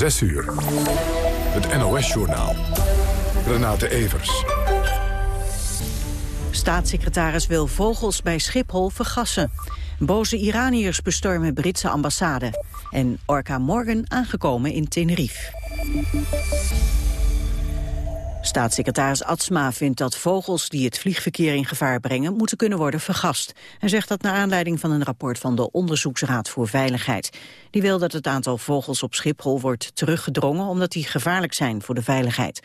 6 uur. Het NOS-journaal. Renate Evers. Staatssecretaris wil vogels bij Schiphol vergassen. Boze Iraniërs bestormen Britse ambassade. En Orca Morgan aangekomen in Tenerife. Staatssecretaris Atsma vindt dat vogels die het vliegverkeer in gevaar brengen moeten kunnen worden vergast. Hij zegt dat naar aanleiding van een rapport van de Onderzoeksraad voor Veiligheid. Die wil dat het aantal vogels op Schiphol wordt teruggedrongen omdat die gevaarlijk zijn voor de veiligheid.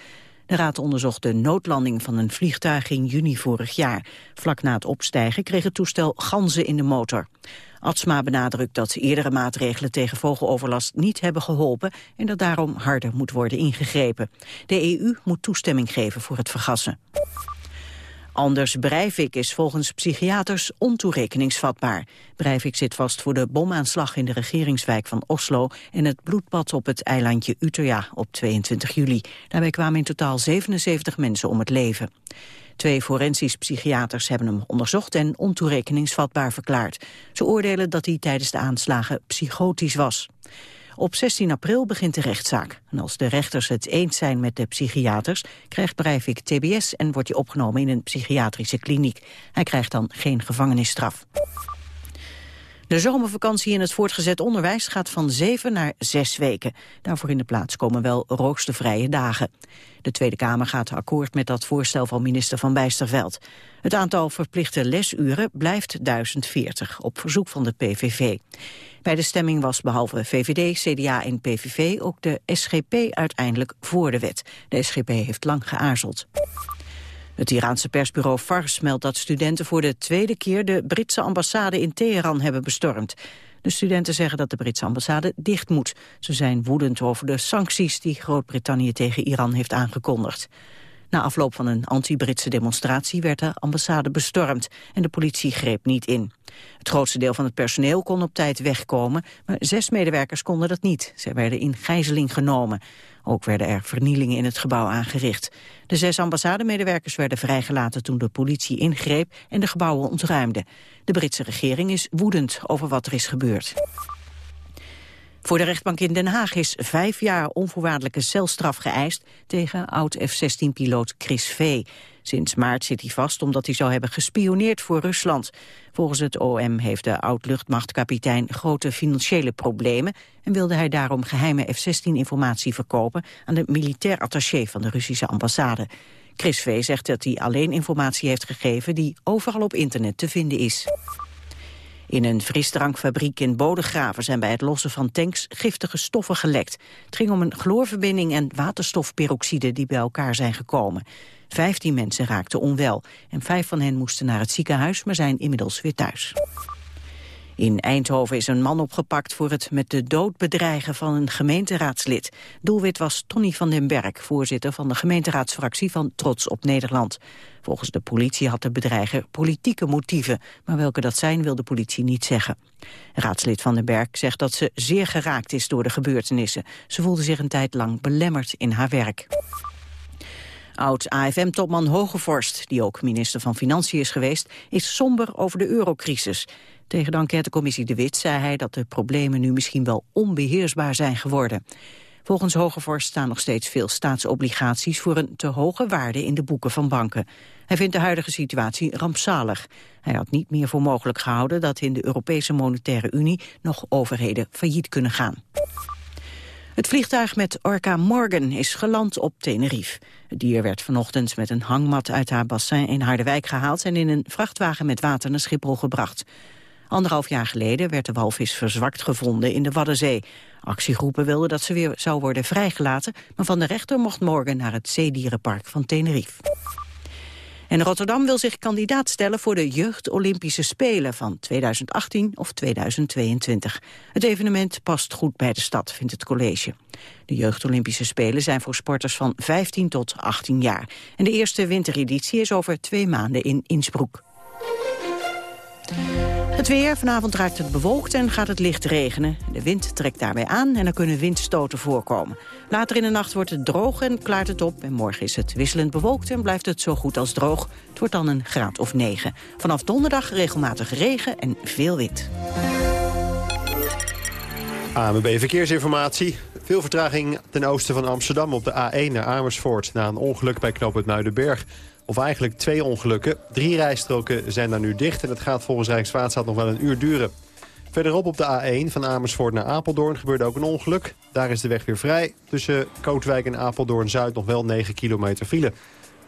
De raad onderzocht de noodlanding van een vliegtuig in juni vorig jaar. Vlak na het opstijgen kreeg het toestel ganzen in de motor. Atsma benadrukt dat eerdere maatregelen tegen vogeloverlast niet hebben geholpen en dat daarom harder moet worden ingegrepen. De EU moet toestemming geven voor het vergassen. Anders Breivik is volgens psychiaters ontoerekeningsvatbaar. Breivik zit vast voor de bomaanslag in de regeringswijk van Oslo... en het bloedbad op het eilandje Utøya op 22 juli. Daarbij kwamen in totaal 77 mensen om het leven. Twee forensisch psychiaters hebben hem onderzocht en ontoerekeningsvatbaar verklaard. Ze oordelen dat hij tijdens de aanslagen psychotisch was. Op 16 april begint de rechtszaak. En als de rechters het eens zijn met de psychiaters... krijgt Breivik TBS en wordt hij opgenomen in een psychiatrische kliniek. Hij krijgt dan geen gevangenisstraf. De zomervakantie in het voortgezet onderwijs gaat van zeven naar zes weken. Daarvoor in de plaats komen wel roostervrije dagen. De Tweede Kamer gaat akkoord met dat voorstel van minister Van Bijsterveld. Het aantal verplichte lesuren blijft 1040, op verzoek van de PVV. Bij de stemming was behalve VVD, CDA en PVV ook de SGP uiteindelijk voor de wet. De SGP heeft lang geaarzeld. Het Iraanse persbureau Fars meldt dat studenten voor de tweede keer de Britse ambassade in Teheran hebben bestormd. De studenten zeggen dat de Britse ambassade dicht moet. Ze zijn woedend over de sancties die Groot-Brittannië tegen Iran heeft aangekondigd. Na afloop van een anti-Britse demonstratie werd de ambassade bestormd en de politie greep niet in. Het grootste deel van het personeel kon op tijd wegkomen, maar zes medewerkers konden dat niet. Ze werden in gijzeling genomen. Ook werden er vernielingen in het gebouw aangericht. De zes ambassademedewerkers werden vrijgelaten toen de politie ingreep en de gebouwen ontruimde. De Britse regering is woedend over wat er is gebeurd. Voor de rechtbank in Den Haag is vijf jaar onvoorwaardelijke celstraf geëist tegen oud-F-16-piloot Chris V. Sinds maart zit hij vast omdat hij zou hebben gespioneerd voor Rusland. Volgens het OM heeft de oud-luchtmachtkapitein grote financiële problemen... en wilde hij daarom geheime F-16-informatie verkopen... aan de militair attaché van de Russische ambassade. Chris V. zegt dat hij alleen informatie heeft gegeven... die overal op internet te vinden is. In een frisdrankfabriek in Bodegraven zijn bij het lossen van tanks giftige stoffen gelekt. Het ging om een chloorverbinding en waterstofperoxide die bij elkaar zijn gekomen. Vijftien mensen raakten onwel en vijf van hen moesten naar het ziekenhuis, maar zijn inmiddels weer thuis. In Eindhoven is een man opgepakt voor het met de dood bedreigen van een gemeenteraadslid. Doelwit was Tony van den Berg, voorzitter van de gemeenteraadsfractie van Trots op Nederland. Volgens de politie had de bedreiger politieke motieven, maar welke dat zijn wil de politie niet zeggen. Raadslid van den Berg zegt dat ze zeer geraakt is door de gebeurtenissen. Ze voelde zich een tijd lang belemmerd in haar werk. Oud-AFM-topman Hogevorst, die ook minister van Financiën is geweest, is somber over de eurocrisis. Tegen de enquêtecommissie De Wit zei hij dat de problemen nu misschien wel onbeheersbaar zijn geworden. Volgens Hogevorst staan nog steeds veel staatsobligaties voor een te hoge waarde in de boeken van banken. Hij vindt de huidige situatie rampzalig. Hij had niet meer voor mogelijk gehouden dat in de Europese Monetaire Unie nog overheden failliet kunnen gaan. Het vliegtuig met Orca Morgan is geland op Tenerife. Het dier werd vanochtend met een hangmat uit haar bassin in Harderwijk gehaald... en in een vrachtwagen met water naar Schiphol gebracht. Anderhalf jaar geleden werd de walvis verzwakt gevonden in de Waddenzee. Actiegroepen wilden dat ze weer zou worden vrijgelaten... maar van de rechter mocht Morgan naar het zeedierenpark van Tenerife. En Rotterdam wil zich kandidaat stellen voor de Jeugd-Olympische Spelen van 2018 of 2022. Het evenement past goed bij de stad, vindt het college. De Jeugd-Olympische Spelen zijn voor sporters van 15 tot 18 jaar. En de eerste wintereditie is over twee maanden in Innsbruck. Weer, vanavond raakt het bewolkt en gaat het licht regenen. De wind trekt daarbij aan en er kunnen windstoten voorkomen. Later in de nacht wordt het droog en klaart het op. En morgen is het wisselend bewolkt en blijft het zo goed als droog. Het wordt dan een graad of 9. Vanaf donderdag regelmatig regen en veel wind. AMB Verkeersinformatie. Veel vertraging ten oosten van Amsterdam op de A1 naar Amersfoort... na een ongeluk bij knooppunt Muidenberg. Of eigenlijk twee ongelukken. Drie rijstroken zijn daar nu dicht... en het gaat volgens Rijkswaterstaat nog wel een uur duren. Verderop op de A1 van Amersfoort naar Apeldoorn gebeurde ook een ongeluk. Daar is de weg weer vrij. Tussen Kootwijk en Apeldoorn-Zuid nog wel 9 kilometer file.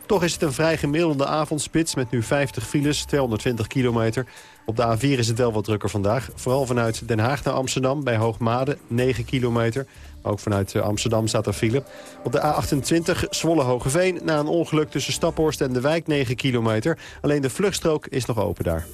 Toch is het een vrij gemiddelde avondspits met nu 50 files, 220 kilometer. Op de A4 is het wel wat drukker vandaag. Vooral vanuit Den Haag naar Amsterdam bij Hoogmade, 9 kilometer. Ook vanuit eh, Amsterdam staat er file. Op de A28 Zwolle-Hogeveen na een ongeluk tussen Staphorst en de Wijk 9 kilometer. Alleen de vluchtstrook is nog open daar.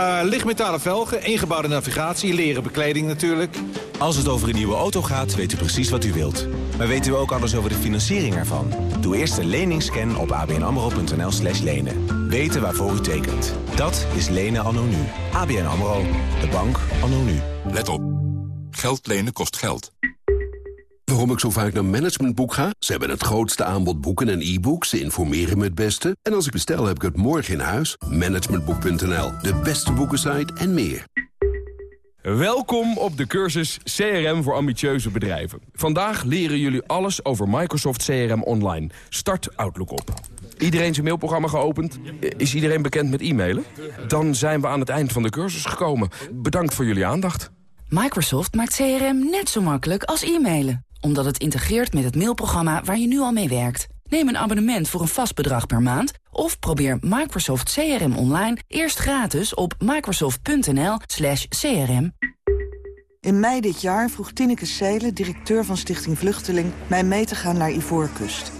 Uh, lichtmetalen velgen, ingebouwde navigatie, leren bekleding natuurlijk. Als het over een nieuwe auto gaat, weet u precies wat u wilt. Maar weten we ook alles over de financiering ervan? Doe eerst een leningscan op abnamro.nl slash lenen. Weten waarvoor u tekent. Dat is lenen anno nu. ABN AMRO. De bank anno nu. Let op. Geld lenen kost geld. Waarom ik zo vaak naar Managementboek ga? Ze hebben het grootste aanbod boeken en e-books. Ze informeren me het beste. En als ik bestel, heb ik het morgen in huis. Managementboek.nl, de beste boekensite en meer. Welkom op de cursus CRM voor ambitieuze bedrijven. Vandaag leren jullie alles over Microsoft CRM Online. Start Outlook op. Iedereen zijn mailprogramma geopend? Is iedereen bekend met e-mailen? Dan zijn we aan het eind van de cursus gekomen. Bedankt voor jullie aandacht. Microsoft maakt CRM net zo makkelijk als e-mailen omdat het integreert met het mailprogramma waar je nu al mee werkt. Neem een abonnement voor een vast bedrag per maand... of probeer Microsoft CRM online eerst gratis op microsoft.nl crm. In mei dit jaar vroeg Tineke Seelen, directeur van Stichting Vluchteling... mij mee te gaan naar Ivoorkust.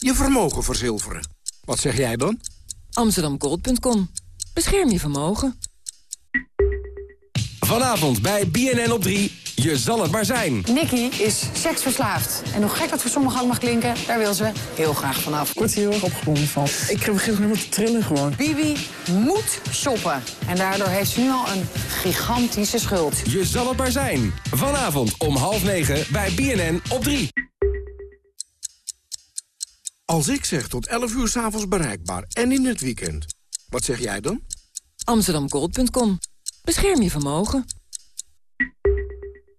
je vermogen verzilveren. Wat zeg jij dan? Amsterdamgold.com. Bescherm je vermogen. Vanavond bij BNN op 3. Je zal het maar zijn. Nicky is seksverslaafd. En hoe gek dat voor sommigen allemaal klinken, daar wil ze heel graag vanaf. Ik word hier heel erg opgewonden van. Ik heb een helemaal te trillen gewoon. Bibi moet shoppen. En daardoor heeft ze nu al een gigantische schuld. Je zal het maar zijn. Vanavond om half negen bij BNN op 3. Als ik zeg tot 11 uur s'avonds bereikbaar en in het weekend, wat zeg jij dan? Amsterdamgold.com Bescherm je vermogen.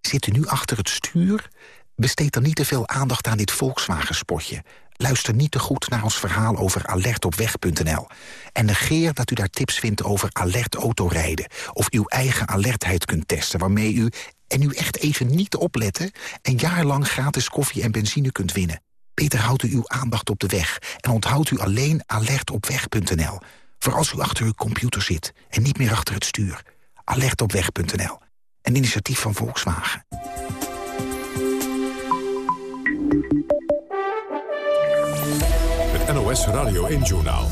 Zit u nu achter het stuur? Besteed dan niet te veel aandacht aan dit Volkswagen-spotje. Luister niet te goed naar ons verhaal over alertopweg.nl. En negeer dat u daar tips vindt over alert autorijden... of uw eigen alertheid kunt testen, waarmee u... en u echt even niet opletten... een jaar lang gratis koffie en benzine kunt winnen. Beter houdt u uw aandacht op de weg... en onthoudt u alleen alertopweg.nl. Voor als u achter uw computer zit en niet meer achter het stuur alertopweg.nl. Een initiatief van Volkswagen. Het NOS Radio 1-journaal.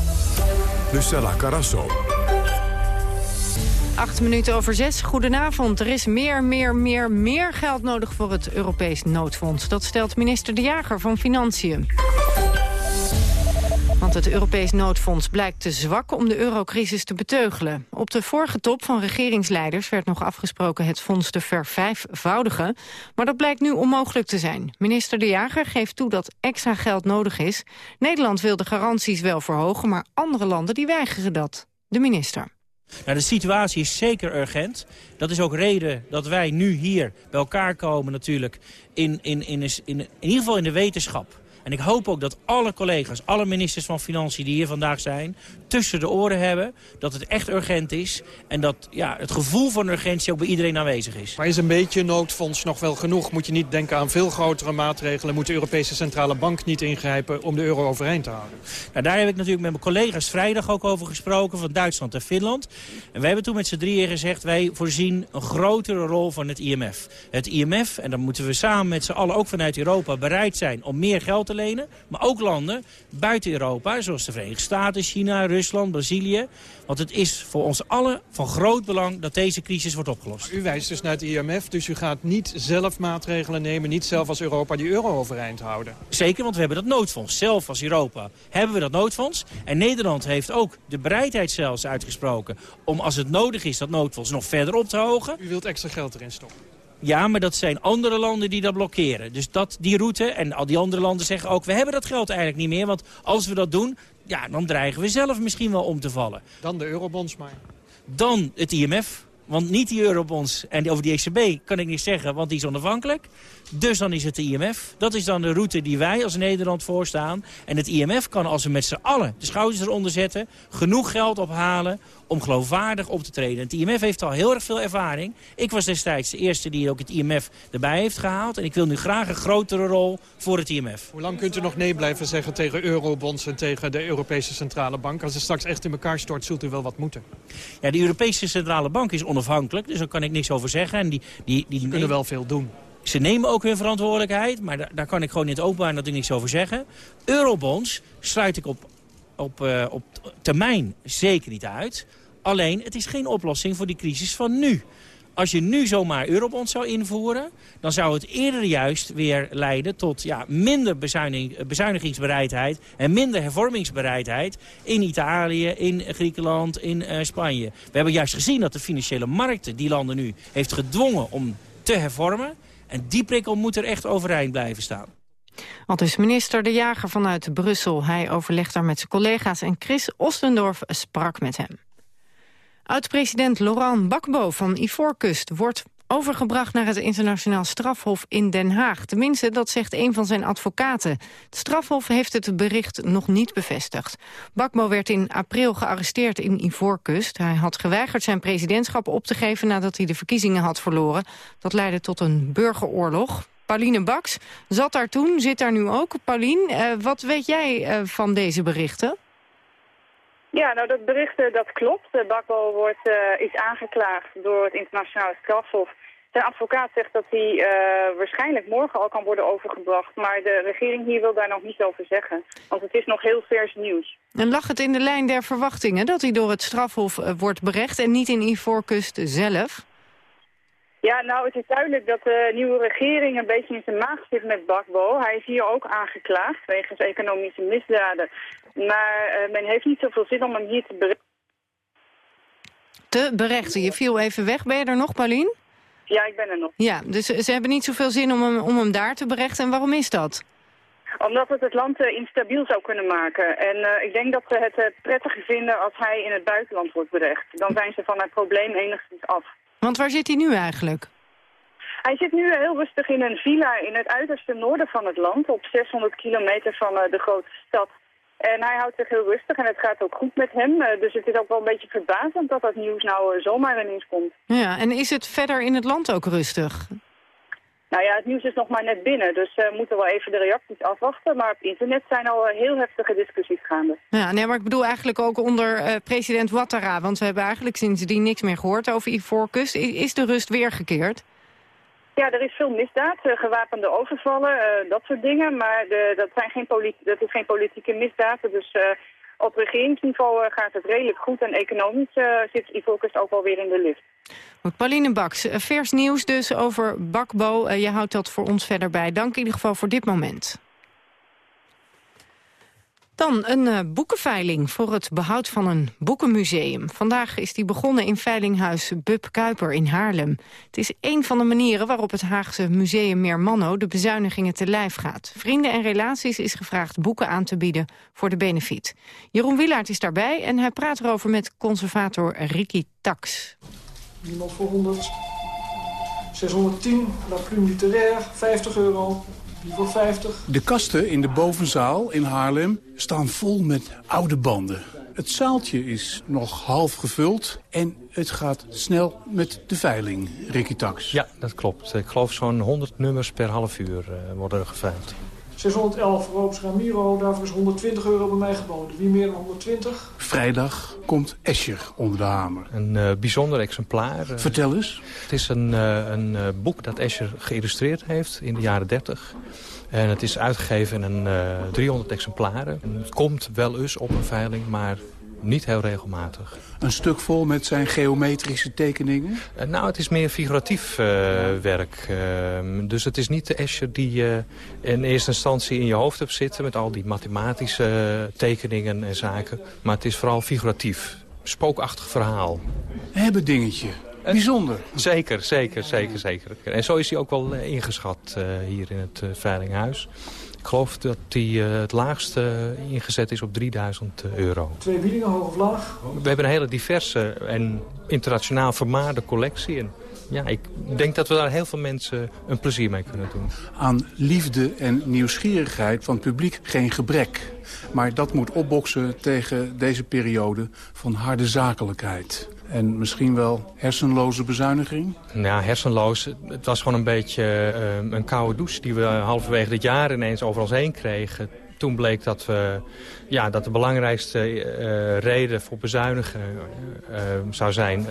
Lucella Carasso. Acht minuten over zes. Goedenavond. Er is meer, meer, meer, meer geld nodig voor het Europees noodfonds. Dat stelt minister De Jager van Financiën. Want het Europees noodfonds blijkt te zwak om de eurocrisis te beteugelen. Op de vorige top van regeringsleiders werd nog afgesproken het fonds te vervijfvoudigen. Maar dat blijkt nu onmogelijk te zijn. Minister De Jager geeft toe dat extra geld nodig is. Nederland wil de garanties wel verhogen, maar andere landen die weigeren dat. De minister. Nou, de situatie is zeker urgent. Dat is ook reden dat wij nu hier bij elkaar komen natuurlijk in, in, in, in, in ieder geval in de wetenschap en ik hoop ook dat alle collega's, alle ministers van Financiën die hier vandaag zijn... tussen de oren hebben dat het echt urgent is... en dat ja, het gevoel van urgentie ook bij iedereen aanwezig is. Maar is een beetje noodfonds nog wel genoeg? Moet je niet denken aan veel grotere maatregelen? Moet de Europese Centrale Bank niet ingrijpen om de euro overeind te houden? Nou, daar heb ik natuurlijk met mijn collega's vrijdag ook over gesproken... van Duitsland en Finland. En wij hebben toen met z'n drieën gezegd... wij voorzien een grotere rol van het IMF. Het IMF, en dan moeten we samen met z'n allen ook vanuit Europa bereid zijn... om meer geld te lenen. Maar ook landen buiten Europa, zoals de Verenigde Staten, China, Rusland, Brazilië. Want het is voor ons allen van groot belang dat deze crisis wordt opgelost. U wijst dus naar het IMF, dus u gaat niet zelf maatregelen nemen... niet zelf als Europa die euro overeind houden. Zeker, want we hebben dat noodfonds. Zelf als Europa hebben we dat noodfonds. En Nederland heeft ook de bereidheid zelfs uitgesproken... om als het nodig is dat noodfonds nog verder op te hogen. U wilt extra geld erin stoppen? Ja, maar dat zijn andere landen die dat blokkeren. Dus dat, die route en al die andere landen zeggen ook... we hebben dat geld eigenlijk niet meer, want als we dat doen... ja, dan dreigen we zelf misschien wel om te vallen. Dan de eurobonds maar. Dan het IMF, want niet die eurobonds en over die ECB kan ik niet zeggen, want die is onafhankelijk. Dus dan is het de IMF. Dat is dan de route die wij als Nederland voorstaan. En het IMF kan als we met z'n allen de schouders eronder zetten... genoeg geld ophalen om geloofwaardig op te treden. Het IMF heeft al heel erg veel ervaring. Ik was destijds de eerste die ook het IMF erbij heeft gehaald. En ik wil nu graag een grotere rol voor het IMF. Hoe lang kunt u nog nee blijven zeggen tegen eurobonds en tegen de Europese Centrale Bank? Als het straks echt in elkaar stort, zult u wel wat moeten. Ja, de Europese Centrale Bank is onafhankelijk, dus daar kan ik niks over zeggen. En die, die, die Ze kunnen wel veel doen. Ze nemen ook hun verantwoordelijkheid, maar daar, daar kan ik gewoon in het openbaar natuurlijk niks over zeggen. Eurobonds sluit ik op, op, uh, op termijn zeker niet uit. Alleen, het is geen oplossing voor die crisis van nu. Als je nu zomaar eurobonds zou invoeren... dan zou het eerder juist weer leiden tot ja, minder bezuinig, bezuinigingsbereidheid... en minder hervormingsbereidheid in Italië, in Griekenland, in uh, Spanje. We hebben juist gezien dat de financiële markten die landen nu heeft gedwongen om te hervormen. En die prikkel moet er echt overeind blijven staan. Al dus minister De Jager vanuit Brussel. Hij overlegt daar met zijn collega's en Chris Ostendorf sprak met hem. Oud-president Laurent Gbagbo van Ivoorkust wordt overgebracht naar het internationaal strafhof in Den Haag. Tenminste, dat zegt een van zijn advocaten. Het strafhof heeft het bericht nog niet bevestigd. Bakbo werd in april gearresteerd in Ivoorkust. Hij had geweigerd zijn presidentschap op te geven nadat hij de verkiezingen had verloren. Dat leidde tot een burgeroorlog. Pauline Baks zat daar toen, zit daar nu ook. Pauline, uh, wat weet jij uh, van deze berichten? Ja, nou dat bericht uh, dat klopt. Uh, Bakbo wordt, uh, is aangeklaagd door het internationale strafhof. Zijn advocaat zegt dat hij waarschijnlijk morgen al kan worden overgebracht. Maar de regering hier wil daar nog niet over zeggen. Want het is nog heel vers nieuws. En lag het in de lijn der verwachtingen dat hij door het strafhof wordt berecht... en niet in Ivoorkust zelf? Ja, nou, het is duidelijk dat de nieuwe regering een beetje in zijn maag zit met Bakbo. Hij is hier ook aangeklaagd wegens economische misdaden. Maar uh, men heeft niet zoveel zin om hem hier te berechten. Te berechten? Je viel even weg. Ben je er nog, Paulien? Ja, ik ben er nog. Ja, dus ze hebben niet zoveel zin om hem, om hem daar te berechten. En waarom is dat? Omdat het het land uh, instabiel zou kunnen maken. En uh, ik denk dat ze het prettiger vinden als hij in het buitenland wordt berecht. Dan zijn ze van het probleem enigszins af. Want waar zit hij nu eigenlijk? Hij zit nu heel rustig in een villa in het uiterste noorden van het land, op 600 kilometer van uh, de grote stad. En hij houdt zich heel rustig en het gaat ook goed met hem. Uh, dus het is ook wel een beetje verbazend dat dat nieuws nou uh, zomaar ineens komt. Ja, en is het verder in het land ook rustig? Nou ja, het nieuws is nog maar net binnen, dus we moeten wel even de reacties afwachten. Maar op internet zijn al heel heftige discussies gaande. Ja, nee, maar ik bedoel eigenlijk ook onder president Ouattara. Want we hebben eigenlijk sindsdien niks meer gehoord over Ivoorkust. Is de rust weergekeerd? Ja, er is veel misdaad, uh, gewapende overvallen, uh, dat soort dingen. Maar de, dat, zijn geen dat is geen politieke misdaden. Dus uh, op regeringsniveau gaat het redelijk goed. En economisch zit Ivoorkust ook alweer in de lift. Pauline Baks, vers nieuws dus over Bakbo. je houdt dat voor ons verder bij. Dank in ieder geval voor dit moment. Dan een uh, boekenveiling voor het behoud van een boekenmuseum. Vandaag is die begonnen in veilinghuis Bub Kuiper in Haarlem. Het is een van de manieren waarop het Haagse Museum Meermanno... de bezuinigingen te lijf gaat. Vrienden en Relaties is gevraagd boeken aan te bieden voor de benefiet. Jeroen Wielaert is daarbij en hij praat erover met conservator Ricky Tax. Iemand voor 100, 610, La Plume Literaire, 50 euro, voor 50. De kasten in de bovenzaal in Haarlem staan vol met oude banden. Het zaaltje is nog half gevuld en het gaat snel met de veiling, Ricky Tax. Ja, dat klopt. Ik geloof zo'n 100 nummers per half uur uh, worden geveild. 611 voor Robes Ramiro, daarvoor is 120 euro bij mij geboden. Wie meer dan 120? Vrijdag komt Escher onder de hamer. Een uh, bijzonder exemplaar. Uh, Vertel eens. Het is een, uh, een boek dat Escher geïllustreerd heeft in de jaren 30. En het is uitgegeven in een 300 exemplaren. En het komt wel eens op een veiling, maar niet heel regelmatig. Een stuk vol met zijn geometrische tekeningen? Uh, nou, het is meer figuratief uh, werk. Uh, dus het is niet de Escher die je in eerste instantie in je hoofd hebt zitten... met al die mathematische tekeningen en zaken. Maar het is vooral figuratief. Spookachtig verhaal. Hebben dingetje. Bijzonder. Zeker, zeker, zeker, zeker. En zo is hij ook wel ingeschat hier in het Veilinghuis. Ik geloof dat die uh, het laagste ingezet is op 3000 euro. Twee biedingen, hoog of laag? We hebben een hele diverse en internationaal vermaarde collectie. En ja, ik denk dat we daar heel veel mensen een plezier mee kunnen doen. Aan liefde en nieuwsgierigheid van het publiek geen gebrek. Maar dat moet opboksen tegen deze periode van harde zakelijkheid. En misschien wel hersenloze bezuiniging? Ja, hersenloos. Het was gewoon een beetje uh, een koude douche die we halverwege dit jaar ineens over ons heen kregen. Toen bleek dat, we, ja, dat de belangrijkste uh, reden voor bezuinigen uh, zou zijn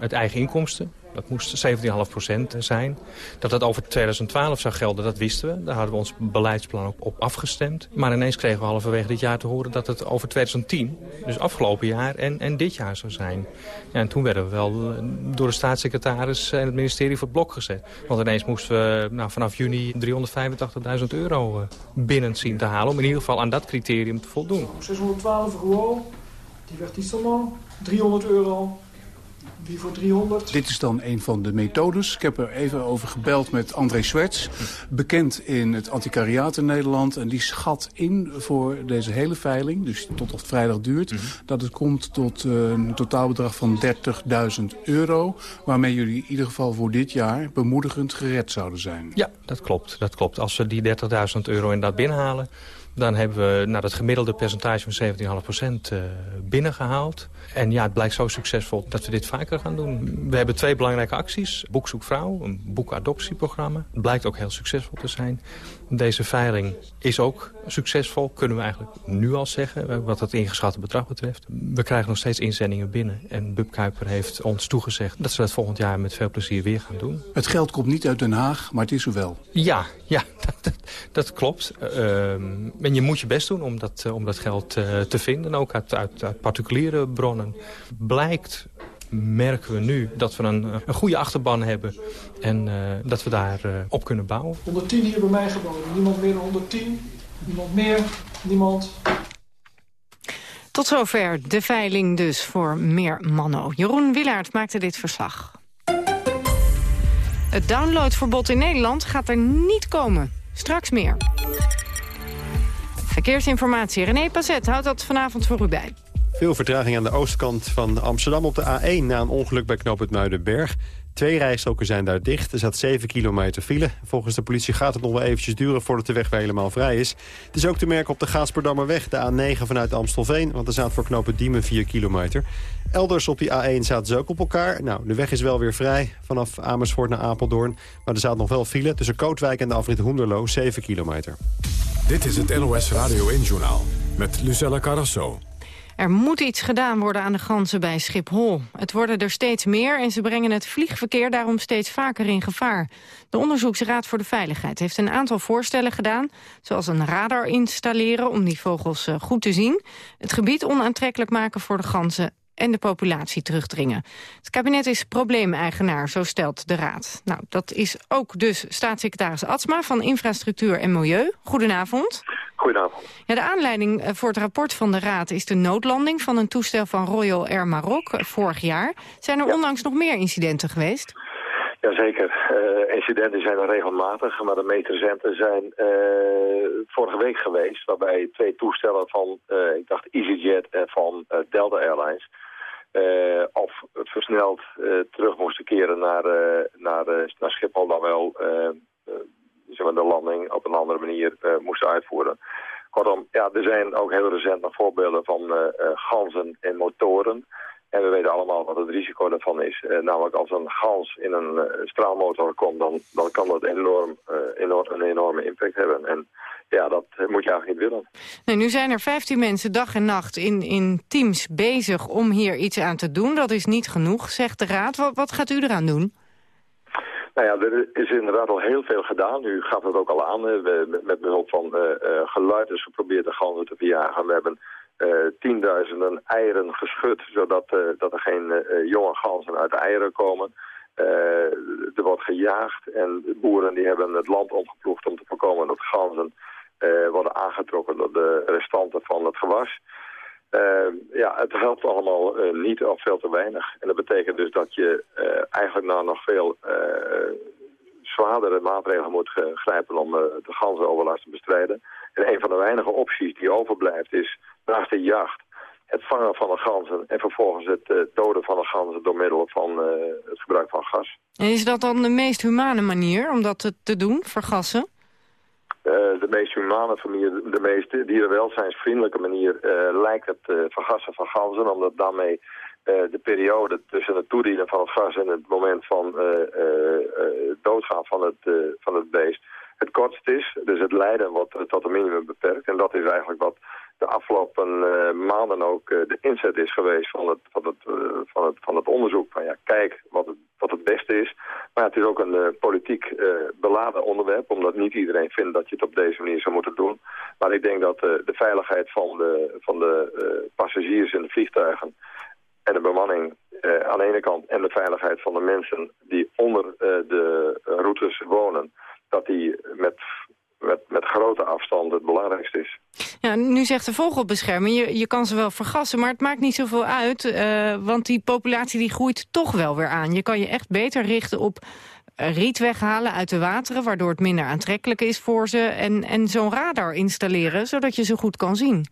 het eigen inkomsten. Dat moest 17,5% zijn. Dat dat over 2012 zou gelden, dat wisten we. Daar hadden we ons beleidsplan op, op afgestemd. Maar ineens kregen we halverwege dit jaar te horen dat het over 2010, dus afgelopen jaar en, en dit jaar zou zijn. En toen werden we wel eh, door de staatssecretaris en het ministerie voor het blok gezet. Want ineens moesten we nou, vanaf juni 385.000 euro eh, binnen zien te halen... om in ieder geval aan dat criterium te voldoen. 612 gewoon, divertissement, 300 euro wie voor 300? Dit is dan een van de methodes. Ik heb er even over gebeld met André Swerts. Bekend in het antiquariaat in Nederland. En die schat in voor deze hele veiling, dus tot het vrijdag duurt... Mhm. dat het komt tot uh, een totaalbedrag van 30.000 euro... waarmee jullie in ieder geval voor dit jaar bemoedigend gered zouden zijn. Ja, dat klopt. Dat klopt. Als we die 30.000 euro inderdaad binnenhalen... Dan hebben we nou, dat gemiddelde percentage van 17,5% uh, binnengehaald. En ja, het blijkt zo succesvol dat we dit vaker gaan doen. We hebben twee belangrijke acties. Boek een boekadoptieprogramma. Het blijkt ook heel succesvol te zijn. Deze veiling is ook succesvol, kunnen we eigenlijk nu al zeggen, wat het ingeschatte bedrag betreft. We krijgen nog steeds inzendingen binnen. En Bub Kuiper heeft ons toegezegd dat ze dat volgend jaar met veel plezier weer gaan doen. Het geld komt niet uit Den Haag, maar het is er wel. Ja, ja dat, dat, dat klopt. Uh, en je moet je best doen om dat, om dat geld uh, te vinden, ook uit, uit, uit particuliere bronnen. Blijkt merken we nu dat we een, een goede achterban hebben. En uh, dat we daar uh, op kunnen bouwen. 110 hier bij mij geboden. Niemand meer dan 110. Niemand meer. Niemand. Tot zover de veiling dus voor meer Manno. Jeroen Willaert maakte dit verslag. Het downloadverbod in Nederland gaat er niet komen. Straks meer. Verkeersinformatie. René Pazet houdt dat vanavond voor u bij. Veel vertraging aan de oostkant van Amsterdam op de A1... na een ongeluk bij knoop het Muidenberg. Twee rijstroken zijn daar dicht. Er staat 7 kilometer file. Volgens de politie gaat het nog wel eventjes duren voordat de weg weer helemaal vrij is. Het is ook te merken op de Gaasperdammerweg, de A9 vanuit Amstelveen. Want er staat voor knopen Diemen 4 kilometer. Elders op die A1 zaten ze ook op elkaar. Nou, de weg is wel weer vrij vanaf Amersfoort naar Apeldoorn. Maar er staat nog wel file tussen Kootwijk en de afrit Hoenderloo 7 kilometer. Dit is het NOS Radio 1-journaal met Lucella Carrasso. Er moet iets gedaan worden aan de ganzen bij Schiphol. Het worden er steeds meer en ze brengen het vliegverkeer daarom steeds vaker in gevaar. De Onderzoeksraad voor de Veiligheid heeft een aantal voorstellen gedaan... zoals een radar installeren om die vogels eh, goed te zien... het gebied onaantrekkelijk maken voor de ganzen en de populatie terugdringen. Het kabinet is probleemeigenaar, zo stelt de Raad. Nou, dat is ook dus staatssecretaris Atsma van Infrastructuur en Milieu. Goedenavond. Goedenavond. Ja, de aanleiding eh, voor het rapport van de Raad is de noodlanding van een toestel van Royal Air Maroc eh, vorig jaar. Zijn er onlangs nog meer incidenten geweest? Jazeker. Uh, incidenten zijn er regelmatig, maar de meest recente zijn uh, vorige week geweest, waarbij twee toestellen van, uh, ik dacht EasyJet en van Delta Airlines, of versneld terug moesten keren naar, naar, naar Schiphol, dan wel zeg maar, de landing op een andere manier moesten uitvoeren. Kortom, ja, er zijn ook heel recent nog voorbeelden van ganzen en motoren En we weten allemaal wat het risico daarvan is. Eh, namelijk als een gans in een eh, straalmotor komt, dan, dan kan dat enorm, eh, enorm, een enorme impact hebben. En ja, dat moet je eigenlijk niet willen. Nu zijn er 15 mensen dag en nacht in, in teams bezig om hier iets aan te doen. Dat is niet genoeg, zegt de Raad. Wat, wat gaat u eraan doen? Nou ja, er is inderdaad al heel veel gedaan. U gaf het ook al aan. We, met behulp van uh, geluid is geprobeerd de ganzen te verjagen. We hebben uh, tienduizenden eieren geschud, zodat dat er geen jonge ganzen uit de eieren komen. er wordt gejaagd en boeren die hebben het land omgeploegd om te voorkomen dat ganzen worden aangetrokken door de restanten van het gewas. Ja, het helpt allemaal niet of veel te weinig. En dat betekent dus dat je eigenlijk nou nog veel zwaardere maatregelen moet grijpen om de ganzenoverlast te bestrijden. En een van de weinige opties die overblijft is naast de jacht het vangen van de ganzen en vervolgens het doden van de ganzen door middel van het gebruik van gas. En is dat dan de meest humane manier om dat te, te doen, vergassen? Uh, de meest humane manier, de meest dierenwelzijnsvriendelijke manier lijkt het vergassen van ganzen, omdat daarmee de periode tussen het toedienen van het gas en het moment van doodgaan van het, van het beest het kortst is. Dus het lijden wordt tot een minimum beperkt. En dat is eigenlijk wat de afgelopen uh, maanden ook uh, de inzet is geweest van het, van het, van het, van het onderzoek. Van ja, kijk wat het, wat het beste is. Maar het is ook een politiek beladen onderwerp, omdat niet iedereen vindt dat je het op deze manier zou moeten doen. Maar ik denk dat de veiligheid van de, van de passagiers in de vliegtuigen en de bemanning aan de ene kant en de veiligheid van de mensen die onder de routes wonen, dat die met met, met grote afstand het belangrijkste is. Ja, nu zegt de vogelbescherming, je, je kan ze wel vergassen, maar het maakt niet zoveel uit, uh, want die populatie die groeit toch wel weer aan. Je kan je echt beter richten op uh, riet weghalen uit de wateren, waardoor het minder aantrekkelijk is voor ze, en, en zo'n radar installeren, zodat je ze goed kan zien.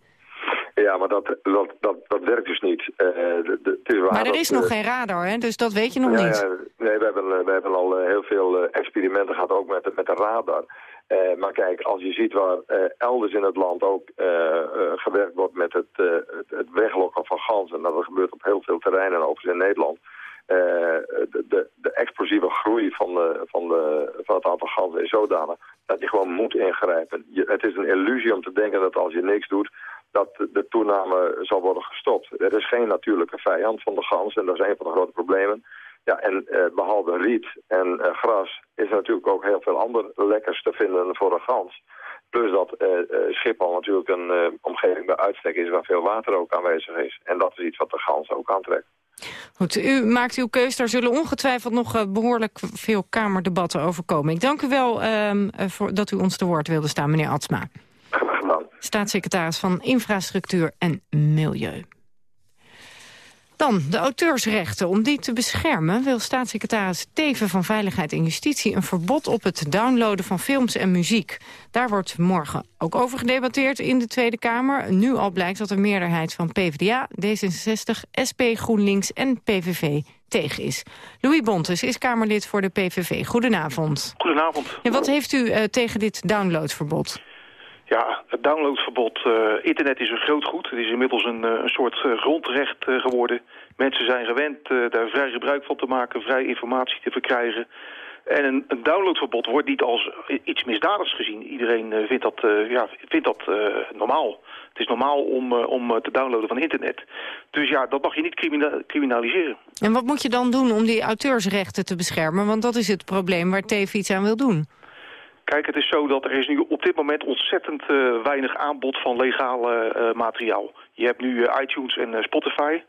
Ja, maar dat, dat, dat, dat werkt dus niet. Uh, de, de, het is waar maar er is nog geen radar, hè? dus dat weet je nog ja, niet. Ja, nee, we hebben, we hebben al heel veel experimenten gehad, ook met, met de radar. Uh, maar kijk, als je ziet waar uh, elders in het land ook uh, gewerkt wordt met het, het, het, weglokken van ganzen, dat gebeurt op heel veel terreinen, overigens in Nederland, de, de, de, explosieve groei van, de, van, de, van het aantal ganzen is zodanig dat je gewoon moet ingrijpen. Je, het is een illusie om te denken dat als je niks doet, dat de toename zal worden gestopt. Er is geen natuurlijke vijand van de gans en dat is een van de grote problemen. Ja, en uh, behalve riet en uh, gras is er natuurlijk ook heel veel ander lekkers te vinden voor een gans. Plus dat uh, Schiphol natuurlijk een omgeving bij uitstek is waar veel water ook aanwezig is. En dat is iets wat de gans ook aantrekt. Goed, u maakt uw keus. Daar zullen ongetwijfeld nog behoorlijk veel kamerdebatten over komen. Ik dank u wel um, voor dat u ons te woord wilde staan, meneer Atsma. Staatssecretaris van Infrastructuur en Milieu. Dan de auteursrechten. Om die te beschermen wil staatssecretaris Teven van Veiligheid en Justitie... een verbod op het downloaden van films en muziek. Daar wordt morgen ook over gedebatteerd in de Tweede Kamer. Nu al blijkt dat de meerderheid van PvdA, D66, SP, GroenLinks en PVV tegen is. Louis Bontes is Kamerlid voor de PVV. Goedenavond. Goedenavond. En wat heeft u uh, tegen dit downloadverbod? Ja, het downloadverbod. Uh, internet is een groot goed. Het is inmiddels een, uh, een soort uh, grondrecht geworden. Mensen zijn gewend daar vrij gebruik van te maken, vrij informatie te verkrijgen. En een, downloadverbod wordt niet als iets misdadigs gezien. Iedereen vindt dat, ja, vindt dat normaal. Het is normaal om, om te downloaden van internet. Dus ja, dat mag je niet crimina criminaliseren. En wat moet je dan doen om die auteursrechten te beschermen? Want dat is het probleem waar TV iets aan wil doen. Kijk, het is zo dat er is nu op dit moment ontzettend uh, weinig aanbod van legaal uh, materiaal. Je hebt nu uh, iTunes en Spotify,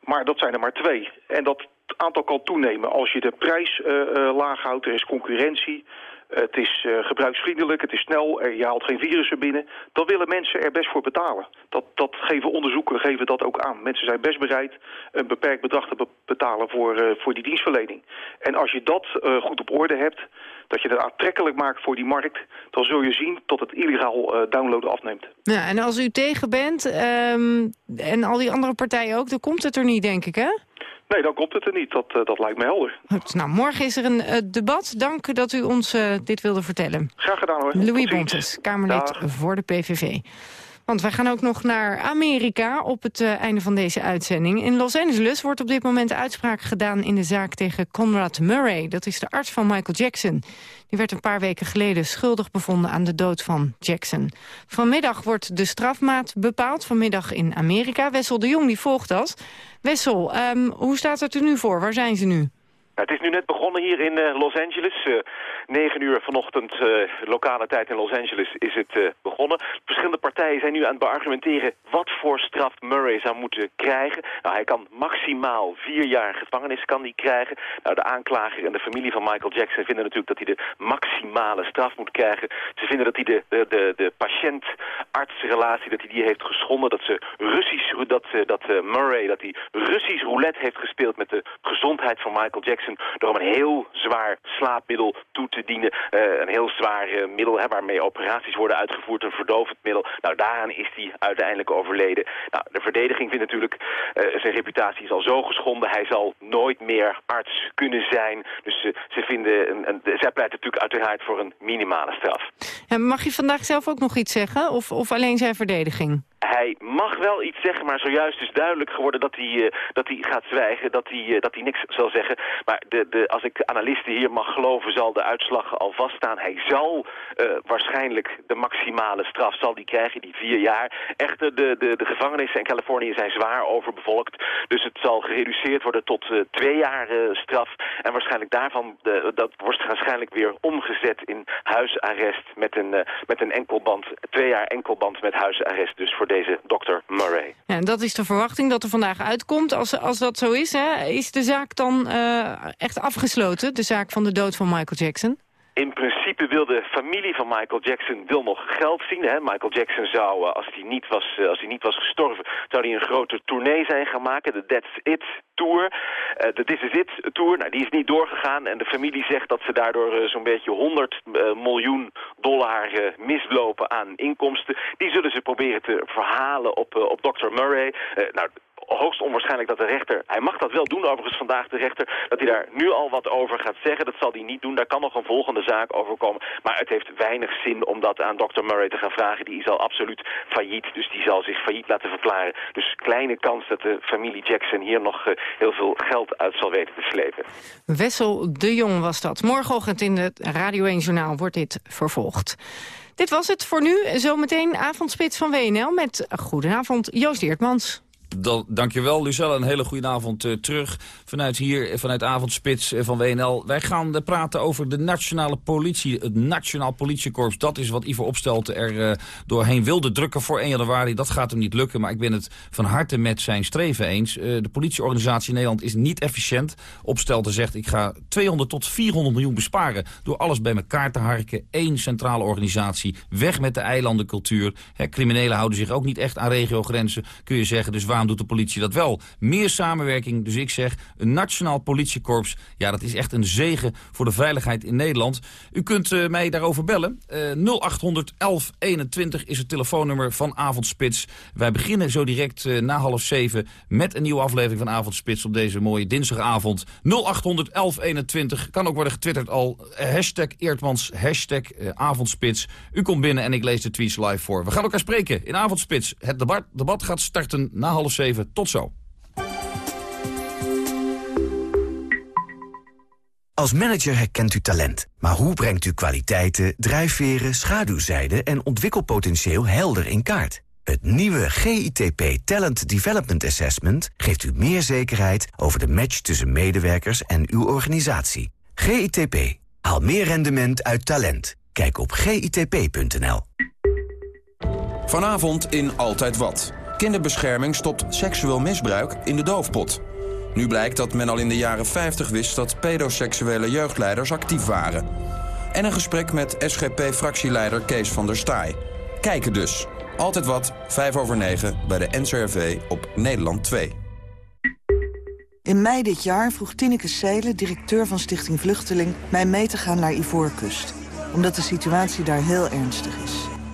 maar dat zijn er maar twee. En dat aantal kan toenemen als je de prijs laag houdt, er is concurrentie... Het is gebruiksvriendelijk, het is snel, je haalt geen virussen binnen. Dan willen mensen er best voor betalen. Dat, dat geven onderzoeken geven dat ook aan. Mensen zijn best bereid een beperkt bedrag te be betalen voor, voor die dienstverlening. En als je dat goed op orde hebt, dat je dat aantrekkelijk maakt voor die markt... dan zul je zien dat het illegaal downloaden afneemt. Ja, en als u tegen bent, um, en al die andere partijen ook, dan komt het er niet, denk ik, hè? Nee, dan komt het er niet. Dat, uh, dat lijkt me helder. Goed, nou, morgen is er een uh, debat. Dank dat u ons uh, dit wilde vertellen. Graag gedaan hoor. Louis Bontes, Kamerlid Dag. voor de PVV. Want wij gaan ook nog naar Amerika op het uh, einde van deze uitzending. In Los Angeles wordt op dit moment uitspraak gedaan in de zaak tegen Conrad Murray. Dat is de arts van Michael Jackson. Die werd een paar weken geleden schuldig bevonden aan de dood van Jackson. Vanmiddag wordt de strafmaat bepaald, vanmiddag in Amerika. Wessel de Jong die volgt dat. Wessel, um, hoe staat het er nu voor? Waar zijn ze nu? het is nu net begonnen hier in uh, Los Angeles. Uh, 9 uur vanochtend, uh, lokale tijd in Los Angeles, is het uh, begonnen. Verschillende partijen zijn nu aan het beargumenteren wat voor straf Murray zou moeten krijgen. Nou, hij kan maximaal vier jaar gevangenis kan die krijgen. Nou, de aanklager en de familie van Michael Jackson vinden natuurlijk dat hij de maximale straf moet krijgen. Ze vinden dat hij de, de, de, patiënt-artsrelatie dat hij die heeft geschonden. Dat, ze Russisch, dat, dat Murray dat hij Russisch roulette heeft gespeeld met de gezondheid van Michael Jackson door hem een heel zwaar slaapmiddel toe te dienen. Uh, een heel zwaar uh, middel hè, waarmee operaties worden uitgevoerd, een verdovend middel. Nou, daaraan is hij uiteindelijk overleden. Nou, de verdediging vindt natuurlijk, uh, zijn reputatie is al zo geschonden. Hij zal nooit meer arts kunnen zijn. Dus ze vinden, een, zij pleiten natuurlijk uiteraard voor een minimale straf. En mag je vandaag zelf ook nog iets zeggen? Of, of alleen zijn verdediging? Hij mag wel iets zeggen, maar zojuist is duidelijk geworden dat hij, uh, dat hij gaat zwijgen, dat hij, uh, dat hij niks zal zeggen. Maar de, de, als ik analisten hier mag geloven, zal de uitslag al vaststaan. Hij zal uh, waarschijnlijk de maximale straf zal die krijgen, die vier jaar. Echter, de, de, de gevangenissen in Californië zijn zwaar overbevolkt. Dus het zal gereduceerd worden tot twee jaar straf. En waarschijnlijk daarvan, dat wordt waarschijnlijk weer omgezet in huisarrest met een, met een enkelband. Twee jaar enkelband met huisarrest, dus voor deze dokter Murray. Ja, en dat is de verwachting dat er vandaag uitkomt. Als, als dat zo is, hè, is de zaak dan uh, echt afgesloten? De zaak van de dood van Michael Jackson? In principe wil de familie van Michael Jackson wil nog geld zien. Hè? Michael Jackson zou, als hij, niet was, als hij niet was gestorven, zou hij een grote tournee zijn gaan maken. De That's It Tour. Uh, de This Is It Tour, nou, die is niet doorgegaan. En de familie zegt dat ze daardoor zo'n beetje 100 uh, miljoen dollar mislopen aan inkomsten. Die zullen ze proberen te verhalen op, op Dr. Murray. nou, hoogst onwaarschijnlijk dat de rechter... Hij mag dat wel doen overigens vandaag, de rechter... dat hij daar nu al wat over gaat zeggen. Dat zal hij niet doen. Daar kan nog een volgende zaak over komen. Maar het heeft weinig zin om dat aan Dr. Murray te gaan vragen. Die is al absoluut failliet. Dus die zal zich failliet laten verklaren. Dus kleine kans dat de familie Jackson hier nog uh, heel veel geld uit zal weten te slepen. Wessel de Jong was dat. Morgenochtend in het Radio 1 Journaal wordt dit vervolgd. Dit was het voor nu. Zometeen avondspits van WNL met Goedenavond Joost Eertmans. Dan, dankjewel, Lucella. Een hele goede avond uh, terug vanuit hier, eh, vanuit Avondspits uh, van WNL. Wij gaan praten over de nationale politie, het Nationaal Politiekorps. Dat is wat Ivo Opstelte er doorheen wilde drukken voor 1 januari. Dat gaat hem niet lukken, maar ik ben het van harte met zijn streven eens. de politieorganisatie in Nederland is niet efficiënt. Opstelte zegt, ik ga 200 tot 400 miljoen besparen... door alles bij elkaar te harken. Eén centrale organisatie, weg met de eilandencultuur. He, criminelen houden zich ook niet echt aan regiogrenzen, kun je zeggen. Dus waarom doet de politie dat wel? Meer samenwerking, dus ik zeg een nationaal politiekorps. Ja, dat is echt een zegen voor de veiligheid in Nederland. U kunt uh, mij daarover bellen. Uh, 0800 1121 is het telefoonnummer van Avondspits. Wij beginnen zo direct uh, na half zeven met een nieuwe aflevering van Avondspits op deze mooie dinsdagavond. 0800 1121 kan ook worden getwitterd al. Hashtag Eertmans, hashtag Avondspits. U komt binnen en ik lees de tweets live voor. We gaan elkaar spreken in Avondspits. Het debat, debat gaat starten na half zeven. Tot zo. Als manager herkent u talent. Maar hoe brengt u kwaliteiten, drijfveren, schaduwzijden en ontwikkelpotentieel helder in kaart? Het nieuwe GITP Talent Development Assessment geeft u meer zekerheid over de match tussen medewerkers en uw organisatie. GITP. Haal meer rendement uit talent. Kijk op gitp.nl. Vanavond in Altijd Wat. Kinderbescherming stopt seksueel misbruik in de doofpot. Nu blijkt dat men al in de jaren 50 wist dat pedoseksuele jeugdleiders actief waren. En een gesprek met SGP-fractieleider Kees van der Staaij. Kijken dus. Altijd wat, 5 over 9 bij de NCRV op Nederland 2. In mei dit jaar vroeg Tineke Seelen, directeur van Stichting Vluchteling... mij mee te gaan naar Ivoorkust. Omdat de situatie daar heel ernstig is.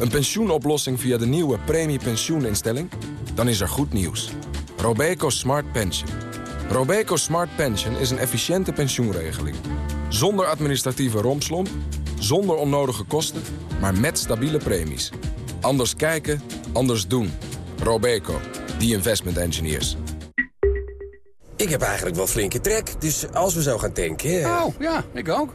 Een pensioenoplossing via de nieuwe premiepensioeninstelling? Dan is er goed nieuws. Robeco Smart Pension. Robeco Smart Pension is een efficiënte pensioenregeling. Zonder administratieve rompslomp, zonder onnodige kosten, maar met stabiele premies. Anders kijken, anders doen. Robeco, the investment engineers. Ik heb eigenlijk wel flinke trek, dus als we zo gaan tanken... Oh, ja, ik ook.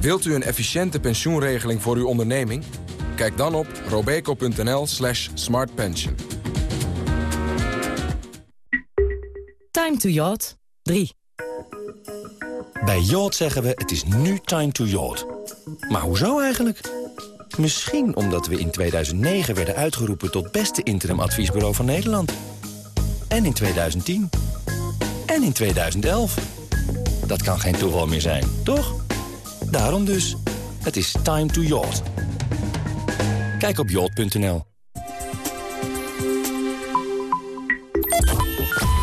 Wilt u een efficiënte pensioenregeling voor uw onderneming? Kijk dan op robeco.nl slash smartpension. Time to yacht 3. Bij Yacht zeggen we het is nu time to yacht. Maar hoezo eigenlijk? Misschien omdat we in 2009 werden uitgeroepen tot beste interimadviesbureau van Nederland. En in 2010. En in 2011. Dat kan geen toeval meer zijn, toch? Daarom dus, het is time to yacht. Kijk op yacht.nl.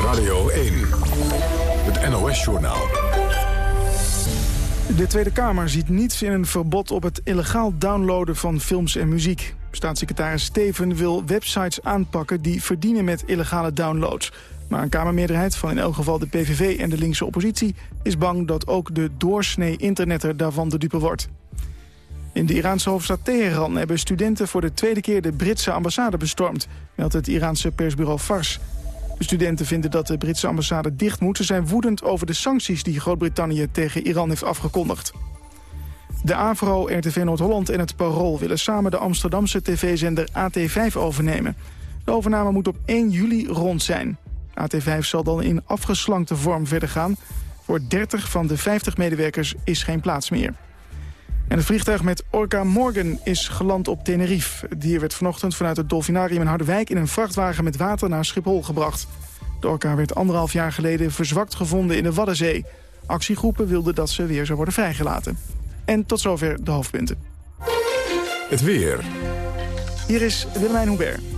Radio 1, het NOS-journaal. De Tweede Kamer ziet niets in een verbod op het illegaal downloaden van films en muziek. Staatssecretaris Steven wil websites aanpakken die verdienen met illegale downloads. Maar een Kamermeerderheid van in elk geval de PVV en de linkse oppositie... is bang dat ook de doorsnee internetter daarvan de dupe wordt. In de Iraanse hoofdstad Teheran hebben studenten voor de tweede keer de Britse ambassade bestormd, meldt het Iraanse persbureau Fars. De studenten vinden dat de Britse ambassade dicht moet. Ze zijn woedend over de sancties die Groot-Brittannië tegen Iran heeft afgekondigd. De AVRO, RTV Noord-Holland en het Parool willen samen de Amsterdamse tv-zender AT5 overnemen. De overname moet op 1 juli rond zijn. AT5 zal dan in afgeslankte vorm verder gaan. Voor 30 van de 50 medewerkers is geen plaats meer. En het vliegtuig met Orca Morgan is geland op Tenerife. Het dier werd vanochtend vanuit het Dolfinarium in Harderwijk... in een vrachtwagen met water naar Schiphol gebracht. De orca werd anderhalf jaar geleden verzwakt gevonden in de Waddenzee. Actiegroepen wilden dat ze weer zou worden vrijgelaten. En tot zover de hoofdpunten. Het weer. Hier is Willemijn Hubert.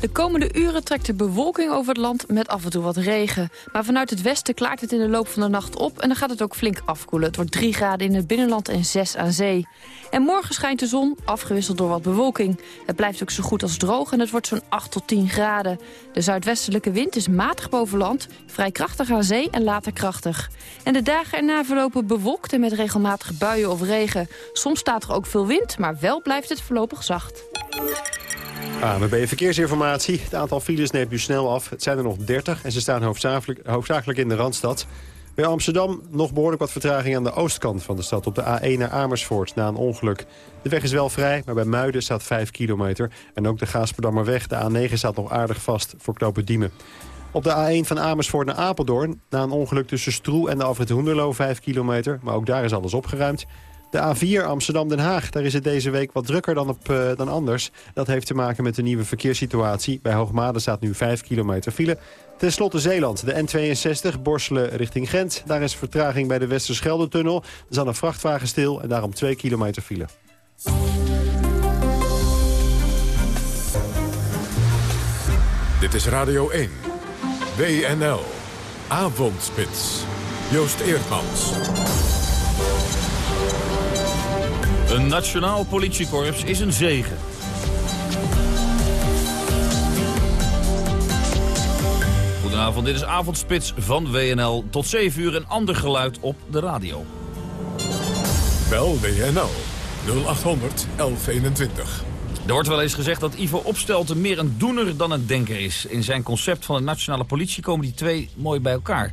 De komende uren trekt de bewolking over het land met af en toe wat regen. Maar vanuit het westen klaart het in de loop van de nacht op... en dan gaat het ook flink afkoelen. Het wordt 3 graden in het binnenland en 6 aan zee. En morgen schijnt de zon, afgewisseld door wat bewolking. Het blijft ook zo goed als droog en het wordt zo'n 8 tot 10 graden. De zuidwestelijke wind is matig boven land, vrij krachtig aan zee en later krachtig. En de dagen erna verlopen bewolkt en met regelmatige buien of regen. Soms staat er ook veel wind, maar wel blijft het voorlopig zacht. ANWB Verkeersinformatie. Het aantal files neemt nu snel af. Het zijn er nog 30 en ze staan hoofdzakelijk, in de Randstad. Bij Amsterdam nog behoorlijk wat vertraging aan de oostkant van de stad... op de A1 naar Amersfoort na een ongeluk. De weg is wel vrij, maar bij Muiden staat 5 kilometer. En ook de Gaasperdammerweg, de A9, staat nog aardig vast voor knopen Diemen. Op de A1 van Amersfoort naar Apeldoorn... na een ongeluk tussen Stroe en de Alfred Hoenderloo 5 kilometer. Maar ook daar is alles opgeruimd. De A4 Amsterdam-Den Haag, daar is het deze week wat drukker dan, op, uh, dan anders. Dat heeft te maken met de nieuwe verkeerssituatie. Bij Hoogmade staat nu 5 kilometer file. Ten slotte Zeeland, de N62, Borselen richting Gent. Daar is vertraging bij de Westerschelde-tunnel. Er zat een vrachtwagen stil en daarom 2 kilometer file. Dit is Radio 1. WNL. Avondspits. Joost Eerdmans. Een nationaal politiekorps is een zegen. Goedenavond, dit is Avondspits van WNL. Tot 7 uur een ander geluid op de radio. Bel WNL 0800 1121. Er wordt wel eens gezegd dat Ivo Opstelten meer een doener dan een denker is. In zijn concept van de nationale politie komen die twee mooi bij elkaar.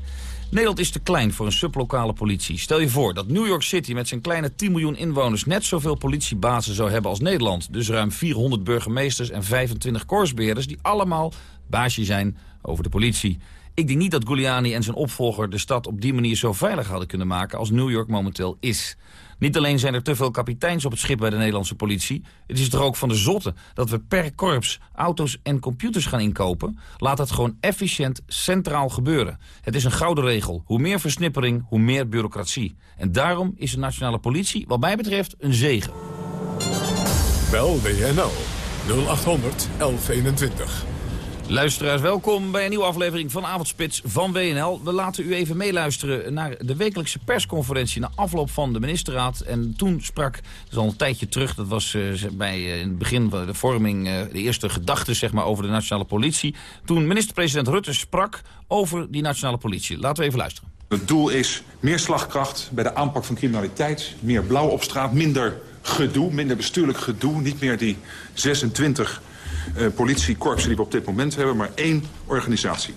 Nederland is te klein voor een sublokale politie. Stel je voor dat New York City met zijn kleine 10 miljoen inwoners... net zoveel politiebazen zou hebben als Nederland. Dus ruim 400 burgemeesters en 25 korpsbeheerders... die allemaal baasje zijn over de politie. Ik denk niet dat Giuliani en zijn opvolger de stad op die manier zo veilig hadden kunnen maken als New York momenteel is. Niet alleen zijn er te veel kapiteins op het schip bij de Nederlandse politie. Het is toch ook van de zotte dat we per korps auto's en computers gaan inkopen. Laat het gewoon efficiënt centraal gebeuren. Het is een gouden regel. Hoe meer versnippering, hoe meer bureaucratie. En daarom is de nationale politie wat mij betreft een zegen. Bel WNL 0800 1121. Luisteraars, welkom bij een nieuwe aflevering van Avondspits van WNL. We laten u even meeluisteren naar de wekelijkse persconferentie... na afloop van de ministerraad. En toen sprak, dat is al een tijdje terug... dat was bij uh, in het begin van de vorming... Uh, de eerste gedachten zeg maar, over de nationale politie. Toen minister-president Rutte sprak over die nationale politie. Laten we even luisteren. Het doel is meer slagkracht bij de aanpak van criminaliteit. Meer blauw op straat, minder gedoe, minder bestuurlijk gedoe. Niet meer die 26 uh, politiekorpsen die we op dit moment hebben, maar één organisatie.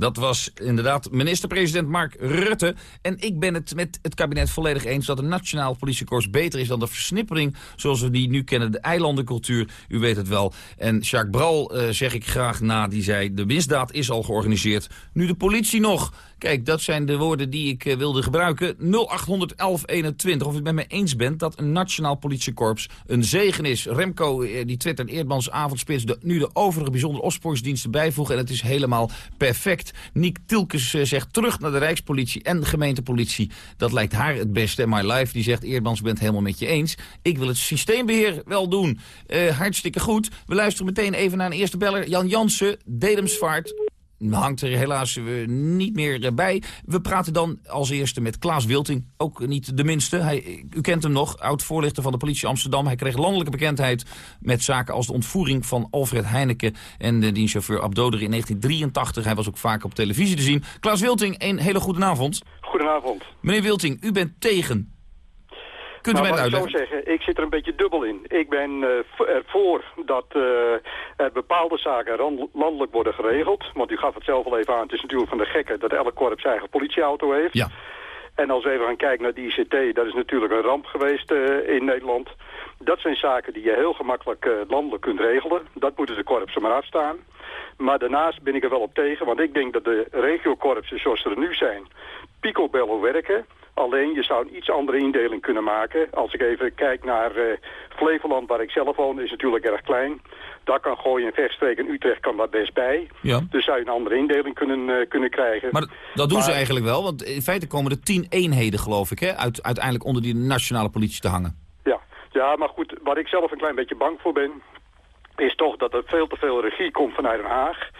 Dat was inderdaad minister-president Mark Rutte. En ik ben het met het kabinet volledig eens dat een nationaal politiekorps beter is dan de versnippering zoals we die nu kennen, de eilandencultuur. U weet het wel. En Jacques Bral uh, zeg ik graag na, die zei de misdaad is al georganiseerd. Nu de politie nog. Kijk, dat zijn de woorden die ik uh, wilde gebruiken. 0800 1121, of u het met me eens bent dat een nationaal politiekorps een zegen is. Remco, uh, die twittert Eerdmans avondspits, de, nu de overige bijzondere opsporingsdiensten bijvoegen. En het is helemaal perfect. Niek Tilkes uh, zegt terug naar de Rijkspolitie en de gemeentepolitie. Dat lijkt haar het beste. En My Life die zegt, Eerdmans, bent helemaal met je eens. Ik wil het systeembeheer wel doen. hartstikke goed. We luisteren meteen even naar een eerste beller. Jan Jansen, Dedemsvaart hangt er helaas uh, niet meer bij. We praten dan als eerste met Klaas Wilting, ook niet de minste. Hij, u kent hem nog, oud-voorlichter van de politie Amsterdam. Hij kreeg landelijke bekendheid met zaken als de ontvoering van Alfred Heineken... en de dienstchauffeur Abdoder in 1983. Hij was ook vaak op televisie te zien. Klaas Wilting, een hele goede avond. Goedenavond. Meneer Wilting, u bent tegen Kunt u mij ik uitleggen? zo zeggen, ik zit er een beetje dubbel in. Ik ben uh, ervoor dat uh, er bepaalde zaken landelijk worden geregeld. Want u gaf het zelf al even aan, het is natuurlijk van de gekken dat elk korps zijn eigen politieauto heeft. Ja. En als we even gaan kijken naar de ICT, dat is natuurlijk een ramp geweest uh, in Nederland. Dat zijn zaken die je heel gemakkelijk landelijk kunt regelen. Dat moeten de korpsen maar afstaan. Maar daarnaast ben ik er wel op tegen, want ik denk dat de regiokorpsen zoals ze er nu zijn, picobello werken. Alleen je zou een iets andere indeling kunnen maken. Als ik even kijk naar uh, Flevoland, waar ik zelf woon, is natuurlijk erg klein. Daar kan Gooien en Vechtstreek en Utrecht kan daar best bij. Ja. Dus zou je een andere indeling kunnen, uh, kunnen krijgen. Maar dat doen maar, ze eigenlijk wel, want in feite komen er tien eenheden, geloof ik, hè, uit, uiteindelijk onder die nationale politie te hangen. Ja. ja, maar goed, waar ik zelf een klein beetje bang voor ben, is toch dat er veel te veel regie komt vanuit Den Haag.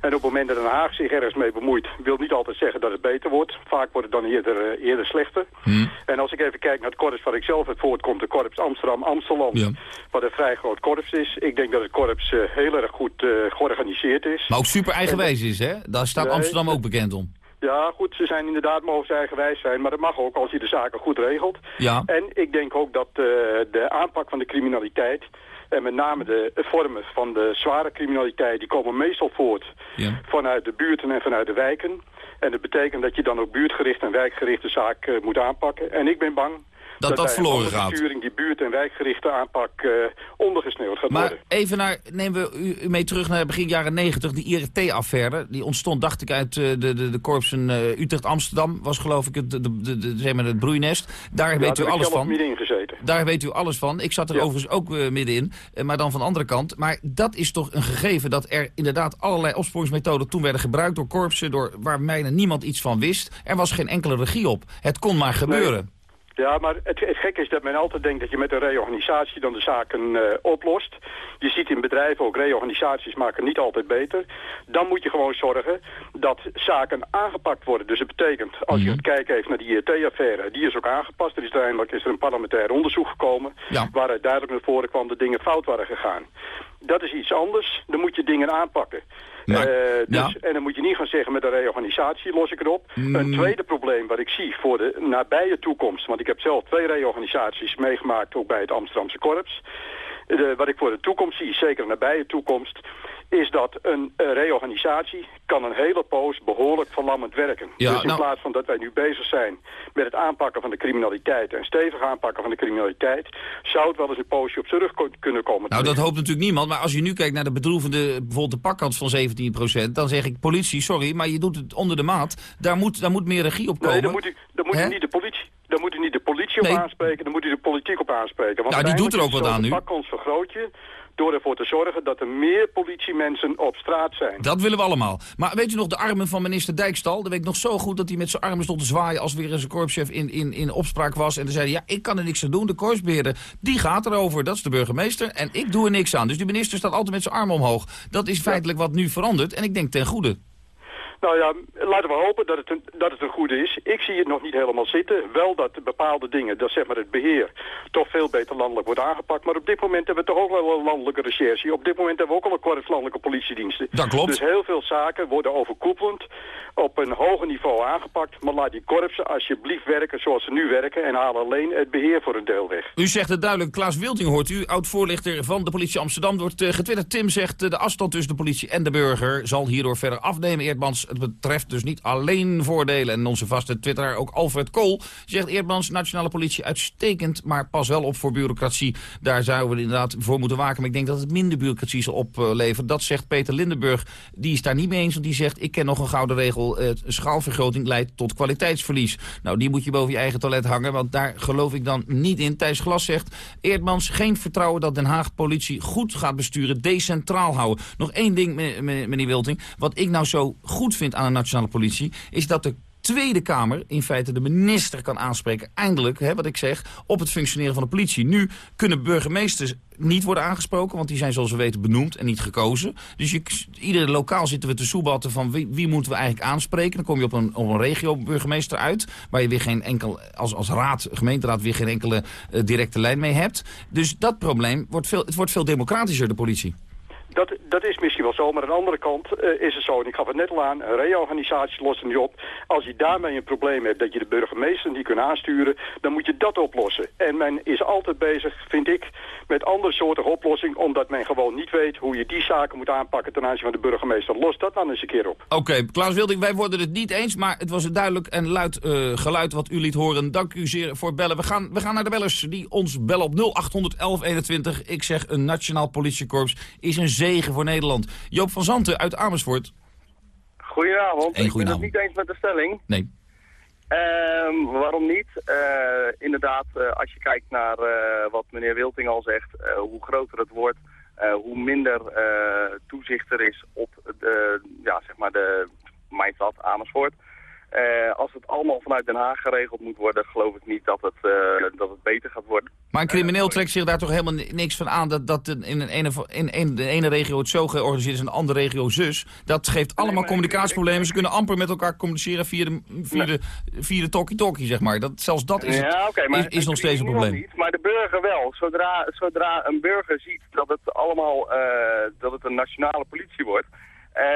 En op het moment dat Den Haag zich ergens mee bemoeit, wil niet altijd zeggen dat het beter wordt. Vaak wordt het dan eerder, uh, eerder slechter. Hmm. En als ik even kijk naar het korps waar ik zelf uit voortkomt, de korps Amsterdam-Amsterdam, ja. wat een vrij groot korps is. Ik denk dat het korps uh, heel erg goed uh, georganiseerd is. Maar ook super eigenwijs is, hè? Daar staat Nee, Amsterdam ook bekend om. Ja, goed, ze zijn inderdaad mogen ze eigenwijs zijn, maar dat mag ook als je de zaken goed regelt. Ja. En ik denk ook dat uh, de aanpak van de criminaliteit en met name de vormen van de zware criminaliteit, die komen meestal voort ja. vanuit de buurten en vanuit de wijken. En dat betekent dat je dan ook buurtgericht en wijkgerichte zaak uh, moet aanpakken. En ik ben bang dat dat verloren gaat. Sturing die buurt- en wijkgerichte aanpak uh, ondergesneeuwd gaat maar worden. even naar, nemen we u, mee terug naar begin jaren 90, die IRT-affaire. Die ontstond, dacht ik, uit uh, de, de, de korpsen uh, Utrecht-Amsterdam. Was geloof ik het, de, de, de, zeg maar het broeinest. Daar ja, weet u alles van. middenin gezeten. Daar weet u alles van. Ik zat er Ja. overigens ook uh, middenin, maar dan van de andere kant. Maar dat is toch een gegeven dat er inderdaad allerlei opsporingsmethoden toen werden gebruikt door korpsen, door, waar bijna niemand iets van wist. Er was geen enkele regie op. Het kon maar gebeuren. Ja, maar het, het gekke is dat men altijd denkt dat je met een reorganisatie dan de zaken uh, oplost. Je ziet in bedrijven ook reorganisaties maken niet altijd beter. Dan moet je gewoon zorgen dat zaken aangepakt worden. Dus het betekent, als je het kijken heeft naar die IRT-affaire, die is ook aangepast. Er is uiteindelijk is er een parlementair onderzoek gekomen Ja. waaruit duidelijk naar voren kwam dat dingen fout waren gegaan. Dat is iets anders. Dan moet je dingen aanpakken. Maar- Eh, dus, ja. En dan moet je niet gaan zeggen met een reorganisatie los ik het op. Mm. Een tweede probleem wat ik zie voor de nabije toekomst... want ik heb zelf twee reorganisaties meegemaakt, ook bij het Amsterdamse Korps... De, wat ik voor de toekomst zie, zeker nabije toekomst... is dat een eh, reorganisatie kan een hele poos behoorlijk verlammend werken. Ja, dus in nou- plaats van dat wij nu bezig zijn met het aanpakken van de criminaliteit en stevig aanpakken van de criminaliteit, zou het wel eens een poosje op zijn rug kunnen komen. Nou, dat hoopt natuurlijk niemand. Maar als je nu kijkt naar de bedroevende, bijvoorbeeld de pakkans van 17%... dan zeg ik, politie, sorry, maar je doet het onder de maat. Daar moet, daar moet meer regie op komen. Nee, dan moet u, dan moet u niet de politie, dan moet u niet de politie op aanspreken, dan moet u de politiek op aanspreken. Want Ja, die doet er ook wat aan nu. pakkans vergroot je door ervoor te zorgen dat er meer politiemensen op straat zijn. Dat willen we allemaal. Maar weet je nog de armen van minister Dijkstal? Dat weet ik nog zo goed dat hij met zijn armen stond te zwaaien... als weer eens een korpschef in, in, in opspraak was. En dan zei hij, ja, ik kan er niks aan doen. De korpsbeheerder, die gaat erover. Dat is de burgemeester. En ik doe er niks aan. Dus die minister staat altijd met zijn armen omhoog. Dat is feitelijk wat nu verandert. En ik denk ten goede. Nou ja, laten we hopen dat het, een, dat het een goede is. Ik zie het nog niet helemaal zitten. Wel dat bepaalde dingen, dat zeg maar het beheer, toch veel beter landelijk wordt aangepakt. Maar op dit moment hebben we toch ook wel een landelijke recherche. Op dit moment hebben we ook al een korps landelijke politiediensten. Dat klopt. Dus heel veel zaken worden overkoepelend op een hoger niveau aangepakt. Maar laat die korpsen alsjeblieft werken zoals ze nu werken en haal alleen het beheer voor een deel weg. U zegt het duidelijk, Klaas Wilting hoort u, oud-voorlichter van de politie Amsterdam. Wordt uh, getwitterd, Tim zegt, uh, de afstand tussen de politie en de burger zal hierdoor verder afnemen. Eerdmans, het betreft dus niet alleen voordelen. En onze vaste twitteraar, ook Alfred Kool, zegt Eerdmans, nationale politie uitstekend, maar pas wel op voor bureaucratie. Daar zouden we inderdaad voor moeten waken. Maar ik denk dat het minder bureaucratie zal opleveren. Dat zegt Peter Lindenburg, die is daar niet mee eens, want die zegt, ik ken nog een gouden regel, schaalvergroting leidt tot kwaliteitsverlies. Nou, die moet je boven je eigen toilet hangen, want daar geloof ik dan niet in. Thijs Glas zegt, Eerdmans, geen vertrouwen dat Den Haag politie goed gaat besturen, decentraal houden. Nog één ding, meneer Wilting, wat ik nou zo goed vind aan de nationale politie, is dat de Tweede Kamer in feite de minister kan aanspreken. Eindelijk, hè, wat ik zeg, op het functioneren van de politie. Nu kunnen burgemeesters niet worden aangesproken, want die zijn zoals we weten benoemd en niet gekozen. Dus je, iedere lokaal zitten we te soebatten van wie, moeten we eigenlijk aanspreken. Dan kom je op een, op een regio-burgemeester uit, waar je weer geen enkel, als, als raad, gemeenteraad, weer geen enkele uh, directe lijn mee hebt. Dus dat probleem wordt veel, het wordt veel democratischer, de politie. Dat, dat is misschien wel zo, maar aan de andere kant uh, is het zo, en ik gaf het net al aan, een reorganisatie lost het niet op. Als je daarmee een probleem hebt dat je de burgemeester niet kunt aansturen, dan moet je dat oplossen. En men is altijd bezig, vind ik, met andere soorten oplossingen, omdat men gewoon niet weet hoe je die zaken moet aanpakken ten aanzien van de burgemeester. Los dat dan eens een keer op. Oké, okay, Klaus Wilding, wij worden het niet eens, maar het was een duidelijk en luid uh, geluid wat u liet horen. Dank u zeer voor bellen. We gaan, we gaan naar de bellers die ons bellen op 0800 1121. Ik zeg, een nationaal politiekorps is een zegen voor Nederland. Joop van Zanten uit Amersfoort. Goedenavond. Hey, ik ben het niet eens met de stelling. Nee. Um, waarom niet? Uh, inderdaad, uh, als je kijkt naar uh, wat meneer Wilting al zegt, hoe groter het wordt, hoe minder toezicht er is op de, ja, zeg maar de stad Amersfoort. Uh, als het allemaal vanuit Den Haag geregeld moet worden, geloof ik niet dat het, uh, dat het beter gaat worden. Maar een crimineel trekt zich daar toch helemaal niks van aan dat, dat in, een ene, in een, de ene regio het zo georganiseerd is en de andere regio zus. Dat geeft allemaal nee, communicatieproblemen. Ze kunnen amper met elkaar communiceren via de, via nee. de, via de talkie-talkie, zeg maar. Dat, zelfs dat is, het, ja, okay, is, is nog steeds een probleem. Niet, maar de burger wel. Zodra, zodra een burger ziet dat het allemaal uh, dat het een nationale politie wordt,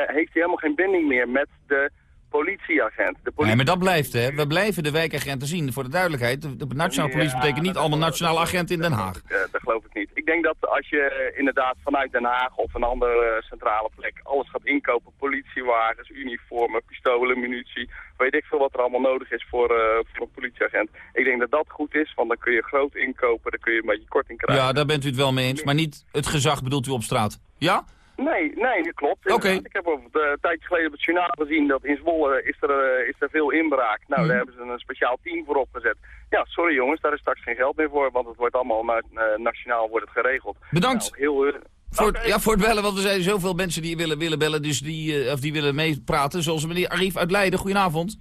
heeft hij helemaal geen binding meer met de politieagent. De politie... Nee, maar dat blijft, hè. We blijven de wijkagenten zien. Voor de duidelijkheid, de, de nationale politie ja, betekent niet allemaal nationale agenten in Den Haag. Dat, dat, dat geloof ik niet. Ik denk dat als je inderdaad vanuit Den Haag of een andere centrale plek alles gaat inkopen, politiewagens, uniformen, pistolen, munitie, weet ik veel wat er allemaal nodig is voor, uh, voor een politieagent. Ik denk dat dat goed is, want dan kun je groot inkopen, dan kun je een beetje korting krijgen. Ja, daar bent u het wel mee eens, maar niet het gezag bedoelt u op straat. Ja? Nee, nee, dat klopt. Okay. Ik heb een uh, tijdje geleden op het journaal gezien dat in Zwolle is er, uh, is er veel inbraak. Nou, mm. daar hebben ze een speciaal team voor opgezet. Ja, sorry jongens, daar is straks geen geld meer voor, want het wordt allemaal na uh, nationaal wordt het geregeld. Bedankt. Nou, heel, voor, okay. Ja, voor het bellen, want er zijn zoveel mensen die willen, willen bellen, dus die, of die willen meepraten. Zoals meneer Arif uit Leiden. Goedenavond.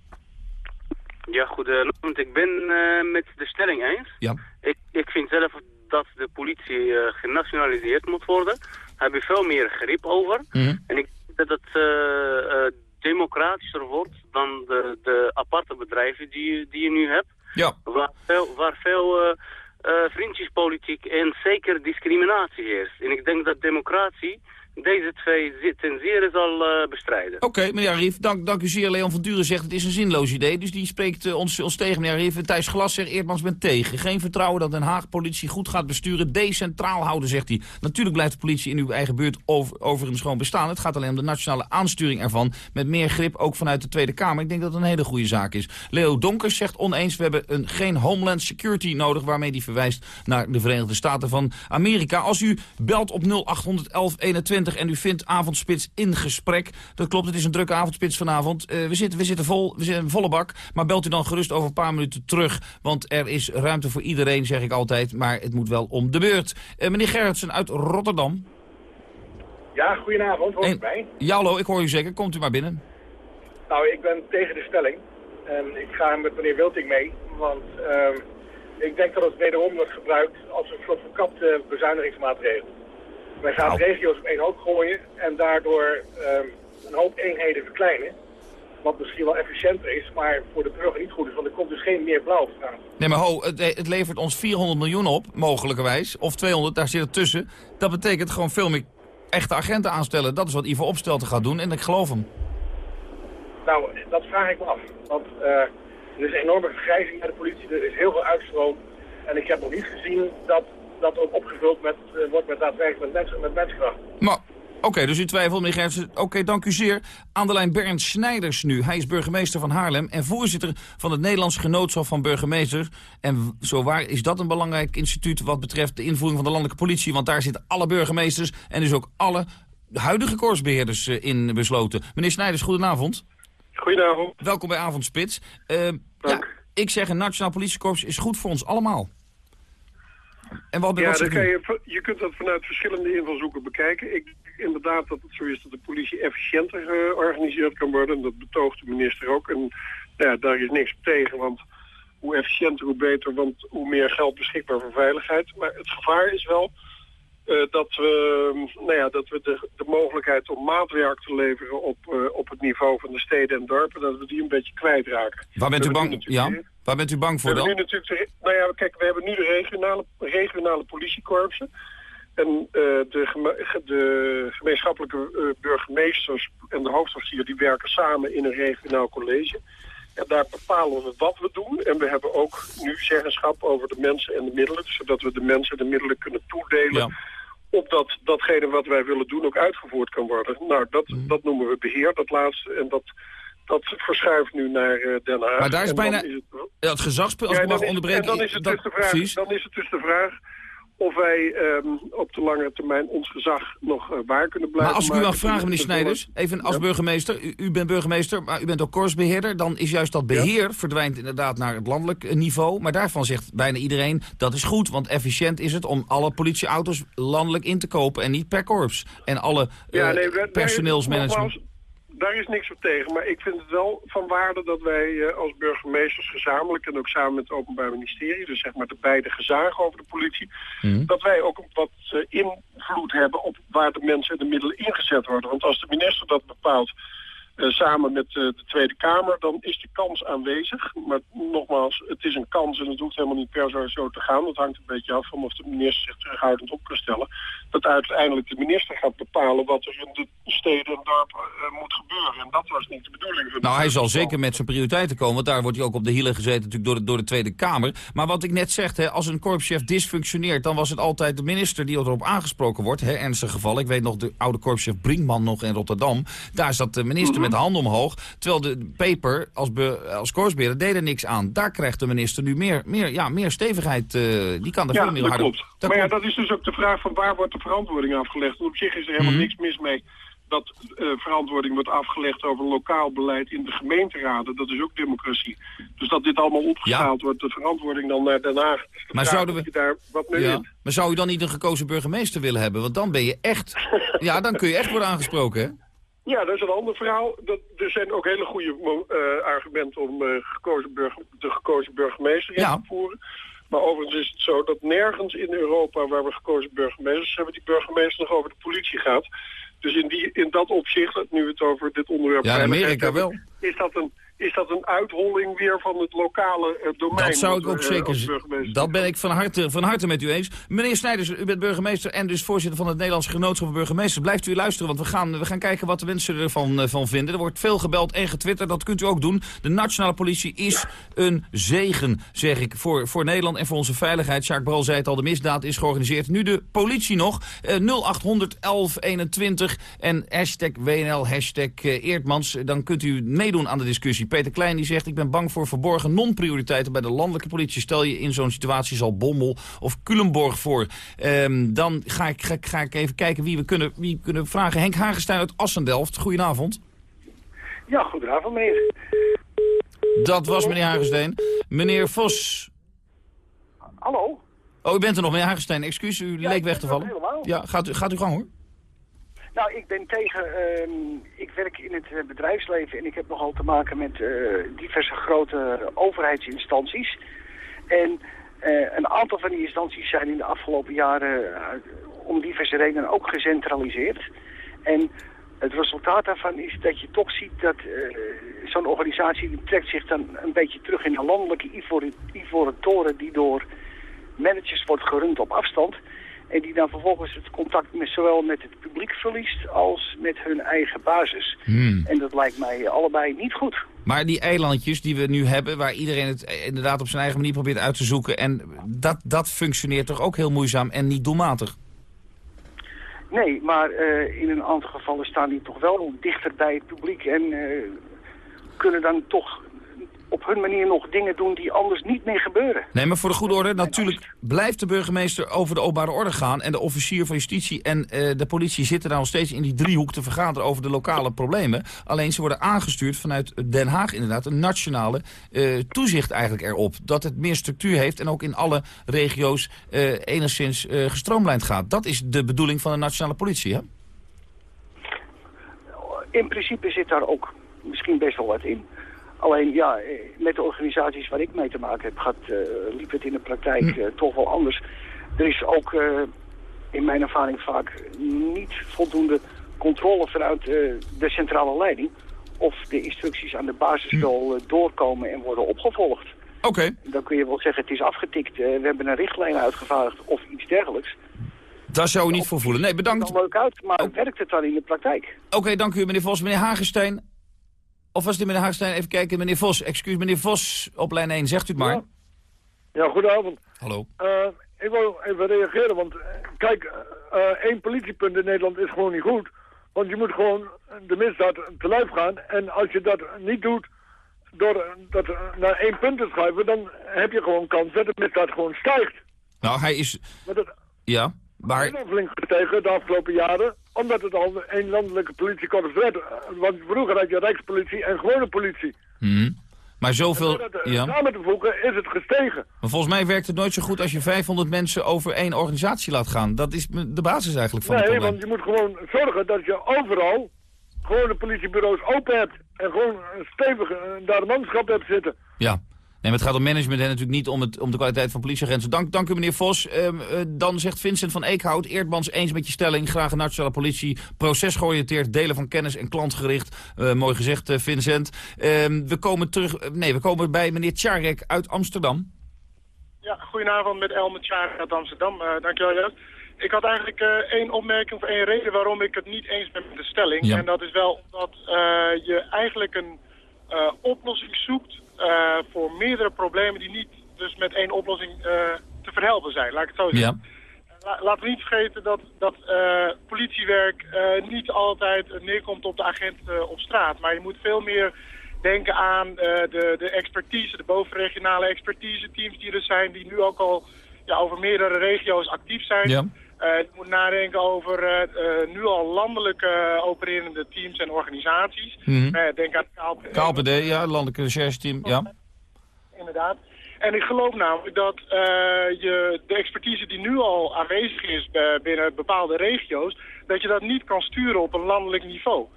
Ja, goedenavond. Ik ben met de stelling eens. Ja. Ik, ik vind zelf dat de politie genationaliseerd moet worden heb je veel meer grip over. Mm -hmm. En ik denk dat het uh, uh, democratischer wordt dan de, de aparte bedrijven die, die je nu hebt. Ja. Waar veel, waar veel uh, vriendjespolitiek en zeker discriminatie heerst. En ik denk dat democratie deze twee ten zeer zal eh, bestrijden. Oké, meneer Arief, dank, dank u zeer. Leon van Duren zegt het is een zinloos idee. Dus die spreekt eh, ons, ons tegen, meneer Arief. En Thijs Glas zegt Eerdmans bent tegen. Geen vertrouwen dat Den Haag politie goed gaat besturen. Decentraal houden, zegt hij. Natuurlijk blijft de politie in uw eigen buurt over, overigens gewoon bestaan. Het gaat alleen om de nationale aansturing ervan. Met meer grip ook vanuit de Tweede Kamer. Ik denk dat het een hele goede zaak is. Leo Donkers zegt oneens, we hebben een, geen Homeland Security nodig... waarmee die verwijst naar de Verenigde Staten van Amerika. Als u belt op 0800 1121 en u vindt avondspits in gesprek... dat klopt, het is een drukke avondspits vanavond. Eh, we, zitten, we zitten vol, we zitten volle bak. Maar belt u dan gerust over een paar minuten terug. Want er is ruimte voor iedereen, zeg ik altijd. Maar het moet wel om de beurt. Eh, meneer Gerritsen uit Rotterdam. Ja, goedenavond, hoor En- mij? Ja, hallo, ik hoor u zeker. Komt u maar binnen. Nou, ik ben tegen de stelling. En ik ga met meneer Wilting mee. Want ehm, ik denk dat het wederom wordt gebruikt als een soort verkapte bezuinigingsmaatregel. Wij gaan regio's op één hoop gooien en daardoor ehm, een hoop eenheden verkleinen. Wat misschien wel efficiënter is, maar voor de burger niet goed is. Want er komt dus geen meer blauw op straat. Nee, maar ho, het, het levert ons 400 miljoen op, mogelijkerwijs. Of 200, daar zit het tussen. Dat betekent gewoon veel meer echte agenten aanstellen. Dat is wat Ivo Opstelten gaat doen en ik geloof hem. Nou, dat vraag ik me af. Want eh, er is een enorme vergrijzing bij de politie. Er is heel veel uitstroom. En ik heb nog niet gezien dat dat ook opgevuld met, eh, wordt met daadwerkelijk met, mensen, met menskracht. Maar, oké, dus u twijfelt, meneer Gerritsen. Oké, dank u zeer. Aan de lijn Bernd Snijders nu. Hij is burgemeester van Haarlem en voorzitter van het Nederlands Genootschap van Burgemeesters. En w- zowaar is dat een belangrijk instituut wat betreft de invoering van de landelijke politie. Want daar zitten alle burgemeesters en dus ook alle huidige korpsbeheerders eh, in besloten. Meneer Snijders, goedenavond. Goedenavond. Welkom bij Avondspits. Eh, ja, ik zeg een nationaal politiekorps is goed voor ons allemaal. En wat, Ja, dan kan je, je kunt dat vanuit verschillende invalshoeken bekijken. Ik denk inderdaad dat het zo is dat de politie efficiënter georganiseerd kan worden. En dat betoogt de minister ook. En nou ja, daar is niks tegen, want hoe efficiënter, hoe beter, want hoe meer geld beschikbaar voor veiligheid. Maar het gevaar is wel eh, dat we, nou ja, dat we de, de mogelijkheid om maatwerk te leveren op, eh, op het niveau van de steden en dorpen, dat we die een beetje kwijtraken. Waar bent We u hebben bang, ja? Waar bent u bang we voor hebben dan? nu natuurlijk de, nou ja, kijk, we hebben nu de regionale, regionale politiekorpsen. En eh, de, geme- de gemeenschappelijke burgemeesters en de hoofdofficier die werken samen in een regionaal college. En daar bepalen we wat we doen. En we hebben ook nu zeggenschap over de mensen en de middelen. Zodat we de mensen de middelen kunnen toedelen. Opdat datgene wat wij willen doen ook uitgevoerd kan worden. Nou, dat, Mhm. dat noemen we beheer, dat laatste. En dat, dat verschuift nu naar eh, Den Haag. Maar daar is bijna is het- ja, het gezagspel, als ja, ik mag onderbreken. En dan is het, dat- dus de vraag, precies. dan is het dus de vraag of wij ehm, op de langere termijn ons gezag nog eh, waar kunnen blijven Maar als ik u mag vragen, meneer Snijders, even als burgemeester. U, u bent burgemeester, maar u bent ook korpsbeheerder. Dan is juist dat beheer verdwijnt inderdaad naar het landelijk eh, niveau. Maar daarvan zegt bijna iedereen, dat is goed. Want efficiënt is het om alle politieauto's landelijk in te kopen en niet per korps. En alle Ja, nee, is- personeelsmanagement. Daar is niks op tegen, maar ik vind het wel van waarde dat wij eh, als burgemeesters gezamenlijk en ook samen met het Openbaar Ministerie, dus zeg maar de beide gezagen over de politie, Mhm. dat wij ook wat eh, invloed hebben op waar de mensen en de middelen ingezet worden. Want als de minister dat bepaalt samen met eh, de Tweede Kamer, dan is de kans aanwezig. Maar nogmaals, het is een kans en het hoeft helemaal niet per se zo te gaan. Dat hangt een beetje af van of de minister zich terughoudend op kan stellen. Dat uiteindelijk de minister gaat bepalen wat er in de steden en dorpen eh, moet gebeuren. En dat was niet de bedoeling van Nou, hij zal zeker met zijn prioriteiten komen, want daar wordt hij ook op de hielen gezeten natuurlijk door de, door de Tweede Kamer. Maar wat ik net zeg, hè, als een korpschef dysfunctioneert, dan was het altijd de minister die erop aangesproken wordt. Hè, ernstig geval. Ik weet nog de oude korpschef Brinkman nog in Rotterdam. Daar zat de minister met de handen omhoog, terwijl de Peper als, be, als korpsbeheerder deed er niks aan. Daar krijgt de minister nu meer, meer, ja, meer stevigheid. eh, die kan er Ja, veel meer dat harder klopt. maar ja, dat is dus ook de vraag van waar wordt de verantwoording afgelegd. Op zich is er helemaal Mhm. niks mis mee dat eh, verantwoording wordt afgelegd over lokaal beleid in de gemeenteraden. Dat is ook democratie. Dus dat dit allemaal opgeschaald wordt, de verantwoording dan naar Den Haag. Maar zouden we- daar wat mee Ja. Maar zou u dan niet een gekozen burgemeester willen hebben? Want dan ben je echt... ja, dan kun je echt worden aangesproken, hè? Ja, dat is een ander verhaal. Dat, er zijn ook hele goede eh, argumenten om eh, gekozen de gekozen burgemeester in Ja. te voeren. Maar overigens is het zo dat nergens in Europa waar we gekozen burgemeesters hebben, die burgemeester nog over de politie gaat. Dus in, die, in dat opzicht, nu het over dit onderwerp Ja, Amerika hebben, Is dat, een, is dat een uitholling weer van het lokale uh, domein. Dat zou ik ook uh, zeker Dat ben ik van harte, van harte met u eens. Meneer Snijders, u bent burgemeester en dus voorzitter van het Nederlands Genootschap van Burgemeesters. Blijft u luisteren, want we gaan, we gaan kijken wat de mensen ervan uh, van vinden. Er wordt veel gebeld en getwitterd, dat kunt u ook doen. De nationale politie is een zegen, zeg ik, voor, voor Nederland en voor onze veiligheid. Jacques Bral zei het al, de misdaad is georganiseerd. Nu de politie nog, 0800 1121 en hashtag WNL, hashtag Eerdmans. Dan kunt u meedoen aan de discussie. Peter Klein die zegt, ik ben bang voor verborgen non-prioriteiten bij de landelijke politie. Stel je in zo'n situatie zal Bommel of Culemborg voor. Um, dan ga ik, ga, ga, ik even kijken wie we kunnen, wie kunnen vragen. Henk Hagenstein uit Assendelft, goedenavond. Ja, goedenavond meneer. Dat was meneer Hagenstein. Meneer Vos. Hallo. Oh, u bent er nog, meneer Hagenstein. Excuus, u ja, leek weg te vallen. Ja, gaat u, gaat u gang hoor. Nou, ik ben tegen... Uh, ik werk in het bedrijfsleven en ik heb nogal te maken met uh, diverse grote overheidsinstanties. En uh, een aantal van die instanties zijn in de afgelopen jaren om diverse redenen ook gecentraliseerd. En het resultaat daarvan is dat je toch ziet dat zo'n organisatie trekt zich dan een beetje terug in de landelijke ivoren, ivoren toren die door managers wordt gerund op afstand. En die dan vervolgens het contact met, zowel met het publiek verliest als met hun eigen basis. Hmm. En dat lijkt mij allebei niet goed. Maar die eilandjes die we nu hebben, waar iedereen het inderdaad op zijn eigen manier probeert uit te zoeken... en dat, dat functioneert toch ook heel moeizaam en niet doelmatig? Nee, maar uh, in een aantal gevallen staan die toch wel dichter bij het publiek... en uh, kunnen dan toch op hun manier nog dingen doen die anders niet meer gebeuren. Nee, maar voor de goede orde, natuurlijk blijft de burgemeester over de openbare orde gaan... en de officier van justitie en uh, de politie zitten daar nog steeds in die driehoek te vergaderen over de lokale problemen. Alleen ze worden aangestuurd vanuit Den Haag inderdaad, een nationale uh, toezicht eigenlijk erop. Dat het meer structuur heeft en ook in alle regio's uh, enigszins gestroomlijnd gaat. Dat is de bedoeling van de nationale politie, hè? In principe zit daar ook misschien best wel wat in. Alleen ja, met de organisaties waar ik mee te maken heb, gaat, uh, liep het in de praktijk uh, toch wel anders. Er is ook uh, in mijn ervaring vaak niet voldoende controle vanuit de centrale leiding. Of de instructies aan de basis wel doorkomen en worden opgevolgd. Oké. Okay. Dan kun je wel zeggen, het is afgetikt, we hebben een richtlijn uitgevaardigd of iets dergelijks. Daar zou u niet voor voelen. Nee, bedankt. Het leuk uit, maar oh. werkt het dan in de praktijk? Oké, okay, dank u meneer Vos. Meneer Hagenstein, of was dit meneer Haagstein? Even kijken, meneer Vos. Excuus, meneer Vos op lijn 1. Zegt u het maar. Ja, ja goedenavond. Hallo. Uh, ik wil even reageren, want kijk, uh, één politiepunt in Nederland is gewoon niet goed. Want je moet gewoon de misdaad te lijf gaan. En als je dat niet doet door dat naar één punt te schuiven, dan heb je gewoon kans dat de misdaad gewoon stijgt. Nou, hij is... Dat, ja, maar... Ik ben flink gestegen de afgelopen jaren omdat het al een landelijke politiekorps werd. Want vroeger had je rijkspolitie en gewone politie. Hmm. Maar zoveel... Ja. samen te voegen is het gestegen. Maar volgens mij werkt het nooit zo goed als je 500 mensen over één organisatie laat gaan. Dat is de basis eigenlijk van nee, het. Nee, want je moet gewoon zorgen dat je overal gewone politiebureaus open hebt. En gewoon een stevige daar manschap hebt zitten. Ja. Nee, maar het gaat om management en natuurlijk niet om, het, om de kwaliteit van politieagenten. Dank, dank u meneer Vos. Uh, uh, dan zegt Vincent van Eekhout, Eerdmans eens met je stelling. Graag een nationale politie, procesgeoriënteerd, delen van kennis en klantgericht. Uh, mooi gezegd Vincent. Ehm, we komen terug, nee, we komen bij meneer Tjarek uit Amsterdam. Ja, goedenavond met Elmer Tjarek uit Amsterdam. dankjewel. Ik had eigenlijk één opmerking of één reden waarom ik het niet eens ben met de stelling. Ja. En dat is wel dat je eigenlijk een oplossing zoekt uh, voor meerdere problemen die niet dus met één oplossing uh, te verhelpen zijn. Laat ik het zo zeggen. Ja. La laten we niet vergeten dat, dat uh, politiewerk niet altijd neerkomt op de agent op straat. Maar je moet veel meer denken aan de, de expertise, de bovenregionale expertise teams die er zijn, die nu ook al ja, over meerdere regio's actief zijn. Ja. Je moet nadenken over uh, uh, nu al landelijk opererende teams en organisaties. Mm -hmm. denk aan het KLPD. KLPD, ja, landelijke recherche-team, ja. Inderdaad. En ik geloof namelijk dat je de expertise die nu al aanwezig is binnen bepaalde regio's, dat je dat niet kan sturen op een landelijk niveau.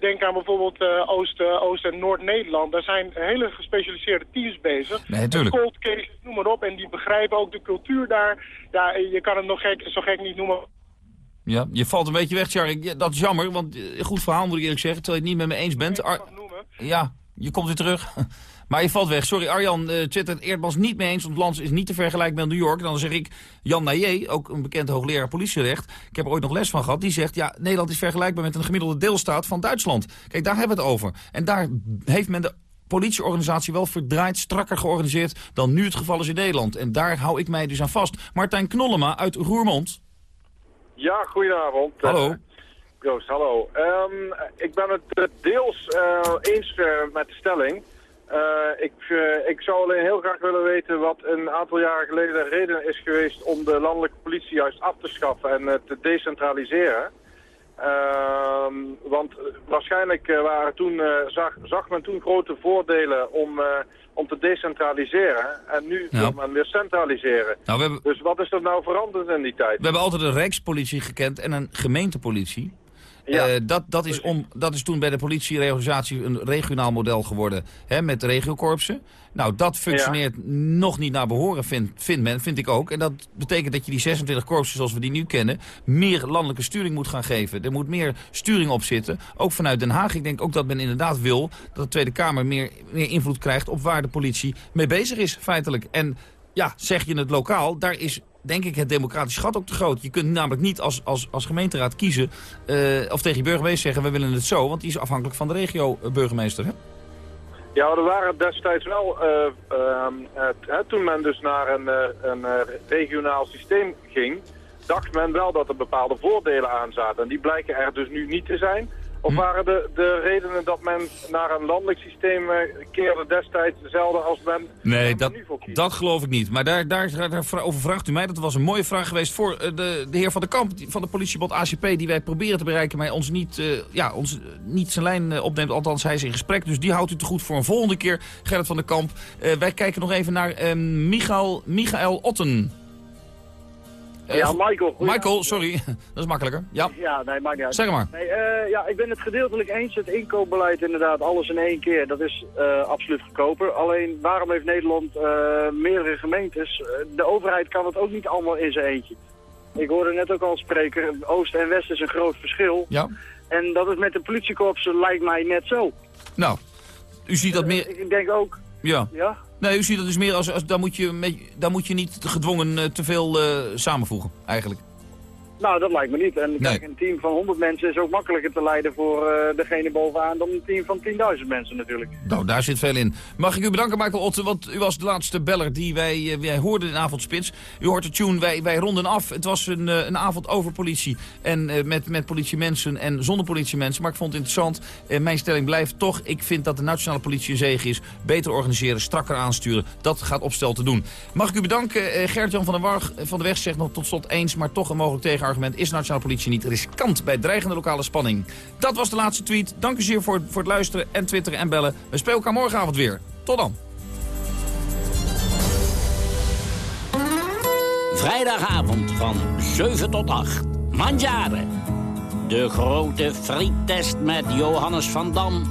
Denk aan bijvoorbeeld Oost, Oost- en Noord-Nederland. Daar zijn hele gespecialiseerde teams bezig. Nee, natuurlijk. Cold cases, noem maar op. En die begrijpen ook de cultuur daar. Ja, je kan het nog gek, zo gek niet noemen. Ja, je valt een beetje weg, Charlie. Dat is jammer, want goed verhaal moet ik eerlijk zeggen, terwijl je het niet met me eens bent. Ar ja, je komt weer terug. Maar je valt weg. Sorry, Arjan uh, twittert Eerdmans niet mee eens, want Lans is niet te vergelijken met New York. Dan zeg ik, Jan Nayer, ook een bekend hoogleraar politierecht. Ik heb er ooit nog les van gehad. Die zegt, ja, Nederland is vergelijkbaar met een gemiddelde deelstaat van Duitsland. Kijk, daar hebben we het over. En daar heeft men de politieorganisatie wel verdraaid strakker georganiseerd dan nu het geval is in Nederland. En daar hou ik mij dus aan vast. Martijn Knollema uit Roermond. Ja, goedenavond. Hallo. Uh, Joost, hallo. Um, ik ben het deels uh, eens met de stelling. Ik, ik zou alleen heel graag willen weten wat een aantal jaren geleden de reden is geweest om de landelijke politie juist af te schaffen en te decentraliseren. Uh, want waarschijnlijk waren toen, uh, zag, zag, men toen grote voordelen om, uh, om te decentraliseren. En nu wil men weer centraliseren. Nou, we hebben... Dus wat is er nou veranderd in die tijd? We hebben altijd een rijkspolitie gekend en een gemeentepolitie. Ja. Uh, dat, dat, is om, dat is toen bij de politiereorganisatie een regionaal model geworden. Hè, met de regiokorpsen. Nou, dat functioneert ja. nog niet naar behoren, vindt vind men, vind ik ook. En dat betekent dat je die 26 korpsen zoals we die nu kennen... meer landelijke sturing moet gaan geven. Er moet meer sturing op zitten. Ook vanuit Den Haag. Ik denk ook dat men inderdaad wil dat de Tweede Kamer meer, meer invloed krijgt... op waar de politie mee bezig is, feitelijk. En ja, zeg je het lokaal, daar is denk ik het democratisch gat ook te groot. Je kunt namelijk niet als, als, als gemeenteraad kiezen... Uh, of tegen je burgemeester zeggen, we willen het zo... want die is afhankelijk van de regio-burgemeester, hè? Ja, er waren destijds wel, uh, het, toen men dus naar een, een regionaal systeem ging, dacht men wel dat er bepaalde voordelen aan zaten. En die blijken er dus nu niet te zijn. Of waren de, de redenen dat men naar een landelijk systeem keerde destijds dezelfde als men Nee, dat, dat geloof ik niet. Maar daar, daar, daarover vraagt u mij. Dat was een mooie vraag geweest voor de, de heer Van der Kamp van de politiebond ACP... die wij proberen te bereiken, maar ons niet, uh, ja, ons niet zijn lijn opneemt. Althans, hij is in gesprek, dus die houdt u te goed voor een volgende keer. Gerrit van der Kamp. Uh, wij kijken nog even naar uh, Michael, Michael Otten. Ja, Michael. Michael, sorry. Dat is makkelijker. Ja, ja nee, maakt niet uit. Zeg maar. Nee, uh, ja, ik ben het gedeeltelijk eens. Het inkoopbeleid inderdaad, alles in één keer, dat is uh, absoluut goedkoper. Alleen, waarom heeft Nederland uh, meerdere gemeentes? de overheid kan het ook niet allemaal in zijn eentje. Ik hoorde net ook al spreken, Oost en West is een groot verschil. Ja. En dat is met de politiekorps lijkt mij net zo. Nou, u ziet dat meer... Ik denk ook... Ja. Ja? Nee, u ziet dat dus meer als, als daar, moet je met, daar moet je niet gedwongen uh, te veel uh, samenvoegen, eigenlijk. Nou, dat lijkt me niet. En kijk, een team van 100 mensen is ook makkelijker te leiden voor uh, degene bovenaan dan een team van 10.000 mensen natuurlijk. Nou, daar zit veel in. Mag ik u bedanken, Michael Otte, want u was de laatste beller die wij, uh, wij hoorden in Avondspits. U hoort de tune, wij, wij ronden af. Het was een, uh, een avond over politie en met, met politiemensen en zonder politiemensen. Maar ik vond het interessant. mijn stelling blijft toch, ik vind dat de nationale politie een zege is. Beter organiseren, strakker aansturen. Dat gaat opstel te doen. Mag ik u bedanken. Gert-Jan van, van der Weg zegt nog tot slot eens, maar toch een mogelijk tegenargument is de nationale politie niet riskant bij dreigende lokale spanning. Dat was de laatste tweet. Dank u zeer voor, voor het luisteren en twitteren en bellen. We spelen elkaar morgenavond weer. Tot dan. Vrijdagavond van 7 tot 8. Mandjaren. De grote friettest met Johannes van Dam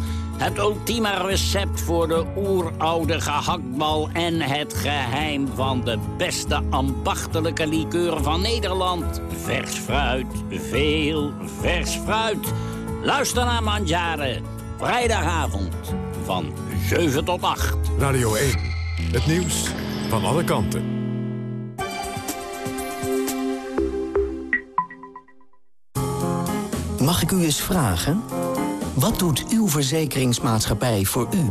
het ultieme recept voor de oeroude gehaktbal... en het geheim van de beste ambachtelijke liqueur van Nederland. Vers fruit, veel vers fruit. Luister naar Mandjaren, vrijdagavond van 7 tot 8. Radio 1, het nieuws van alle kanten. Mag ik u eens vragen... Wat doet uw verzekeringsmaatschappij voor u?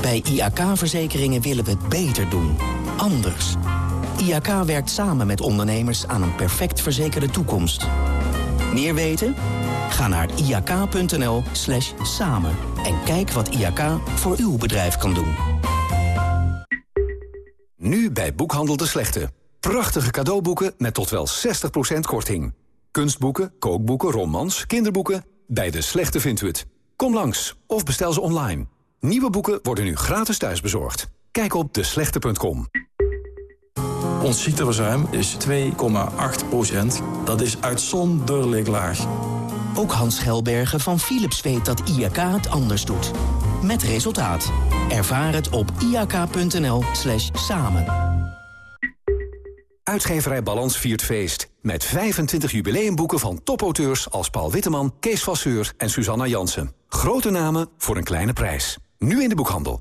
Bij IAK-verzekeringen willen we het beter doen. Anders. IAK werkt samen met ondernemers aan een perfect verzekerde toekomst. Meer weten? Ga naar iak.nl slash samen en kijk wat IAK voor uw bedrijf kan doen. Nu bij Boekhandel de Slechte. Prachtige cadeauboeken met tot wel 60% korting. Kunstboeken, kookboeken, romans, kinderboeken. Bij De Slechte vindt u het. Kom langs of bestel ze online. Nieuwe boeken worden nu gratis thuisbezorgd. Kijk op deslechte.com. Ons ziekteverzuim is 2,8% Dat is uitzonderlijk laag. Ook Hans Gelbergen van Philips weet dat IAK het anders doet. Met resultaat. Ervaar het op iak.nl slash samen. Uitgeverij Balans viert feest. Met 25 jubileumboeken van topauteurs als Paul Witteman, Kees Vasseur en Susanna Jansen. Grote namen voor een kleine prijs. Nu in de boekhandel.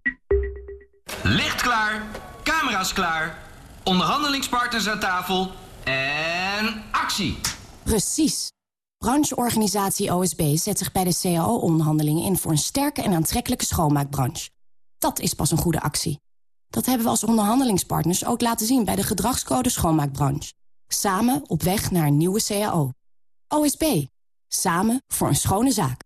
Licht klaar, camera's klaar, onderhandelingspartners aan tafel en actie. Precies. Brancheorganisatie OSB zet zich bij de CAO-onderhandelingen in... voor een sterke en aantrekkelijke schoonmaakbranche. Dat is pas een goede actie. Dat hebben we als onderhandelingspartners ook laten zien... bij de gedragscode schoonmaakbranche. Samen op weg naar een nieuwe CAO. OSB. Samen voor een schone zaak.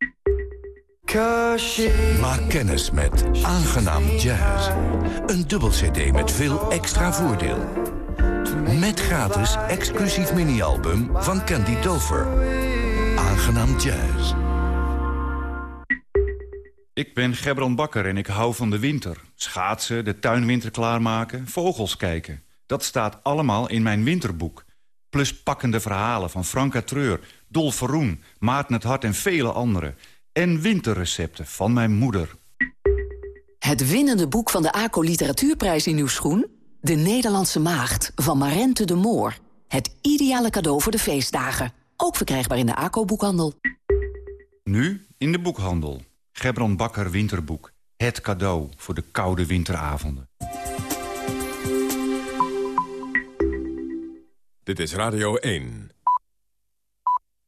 Maak kennis met Aangenaam Jazz. Een dubbel cd met veel extra voordeel. Met gratis exclusief mini-album van Candy Dover. Aangenaam Jazz. Ik ben Gebron Bakker en ik hou van de winter. Schaatsen, de tuinwinter klaarmaken, vogels kijken. Dat staat allemaal in mijn winterboek. Plus pakkende verhalen van Franka Treur, Dolf Verroen, Maarten het Hart en vele anderen. En winterrecepten van mijn moeder. Het winnende boek van de ACO Literatuurprijs in uw schoen? De Nederlandse Maagd van Marente de Moor. Het ideale cadeau voor de feestdagen. Ook verkrijgbaar in de ACO-boekhandel. Nu in de boekhandel. Gebron Bakker Winterboek. Het cadeau voor de koude winteravonden. Dit is Radio 1.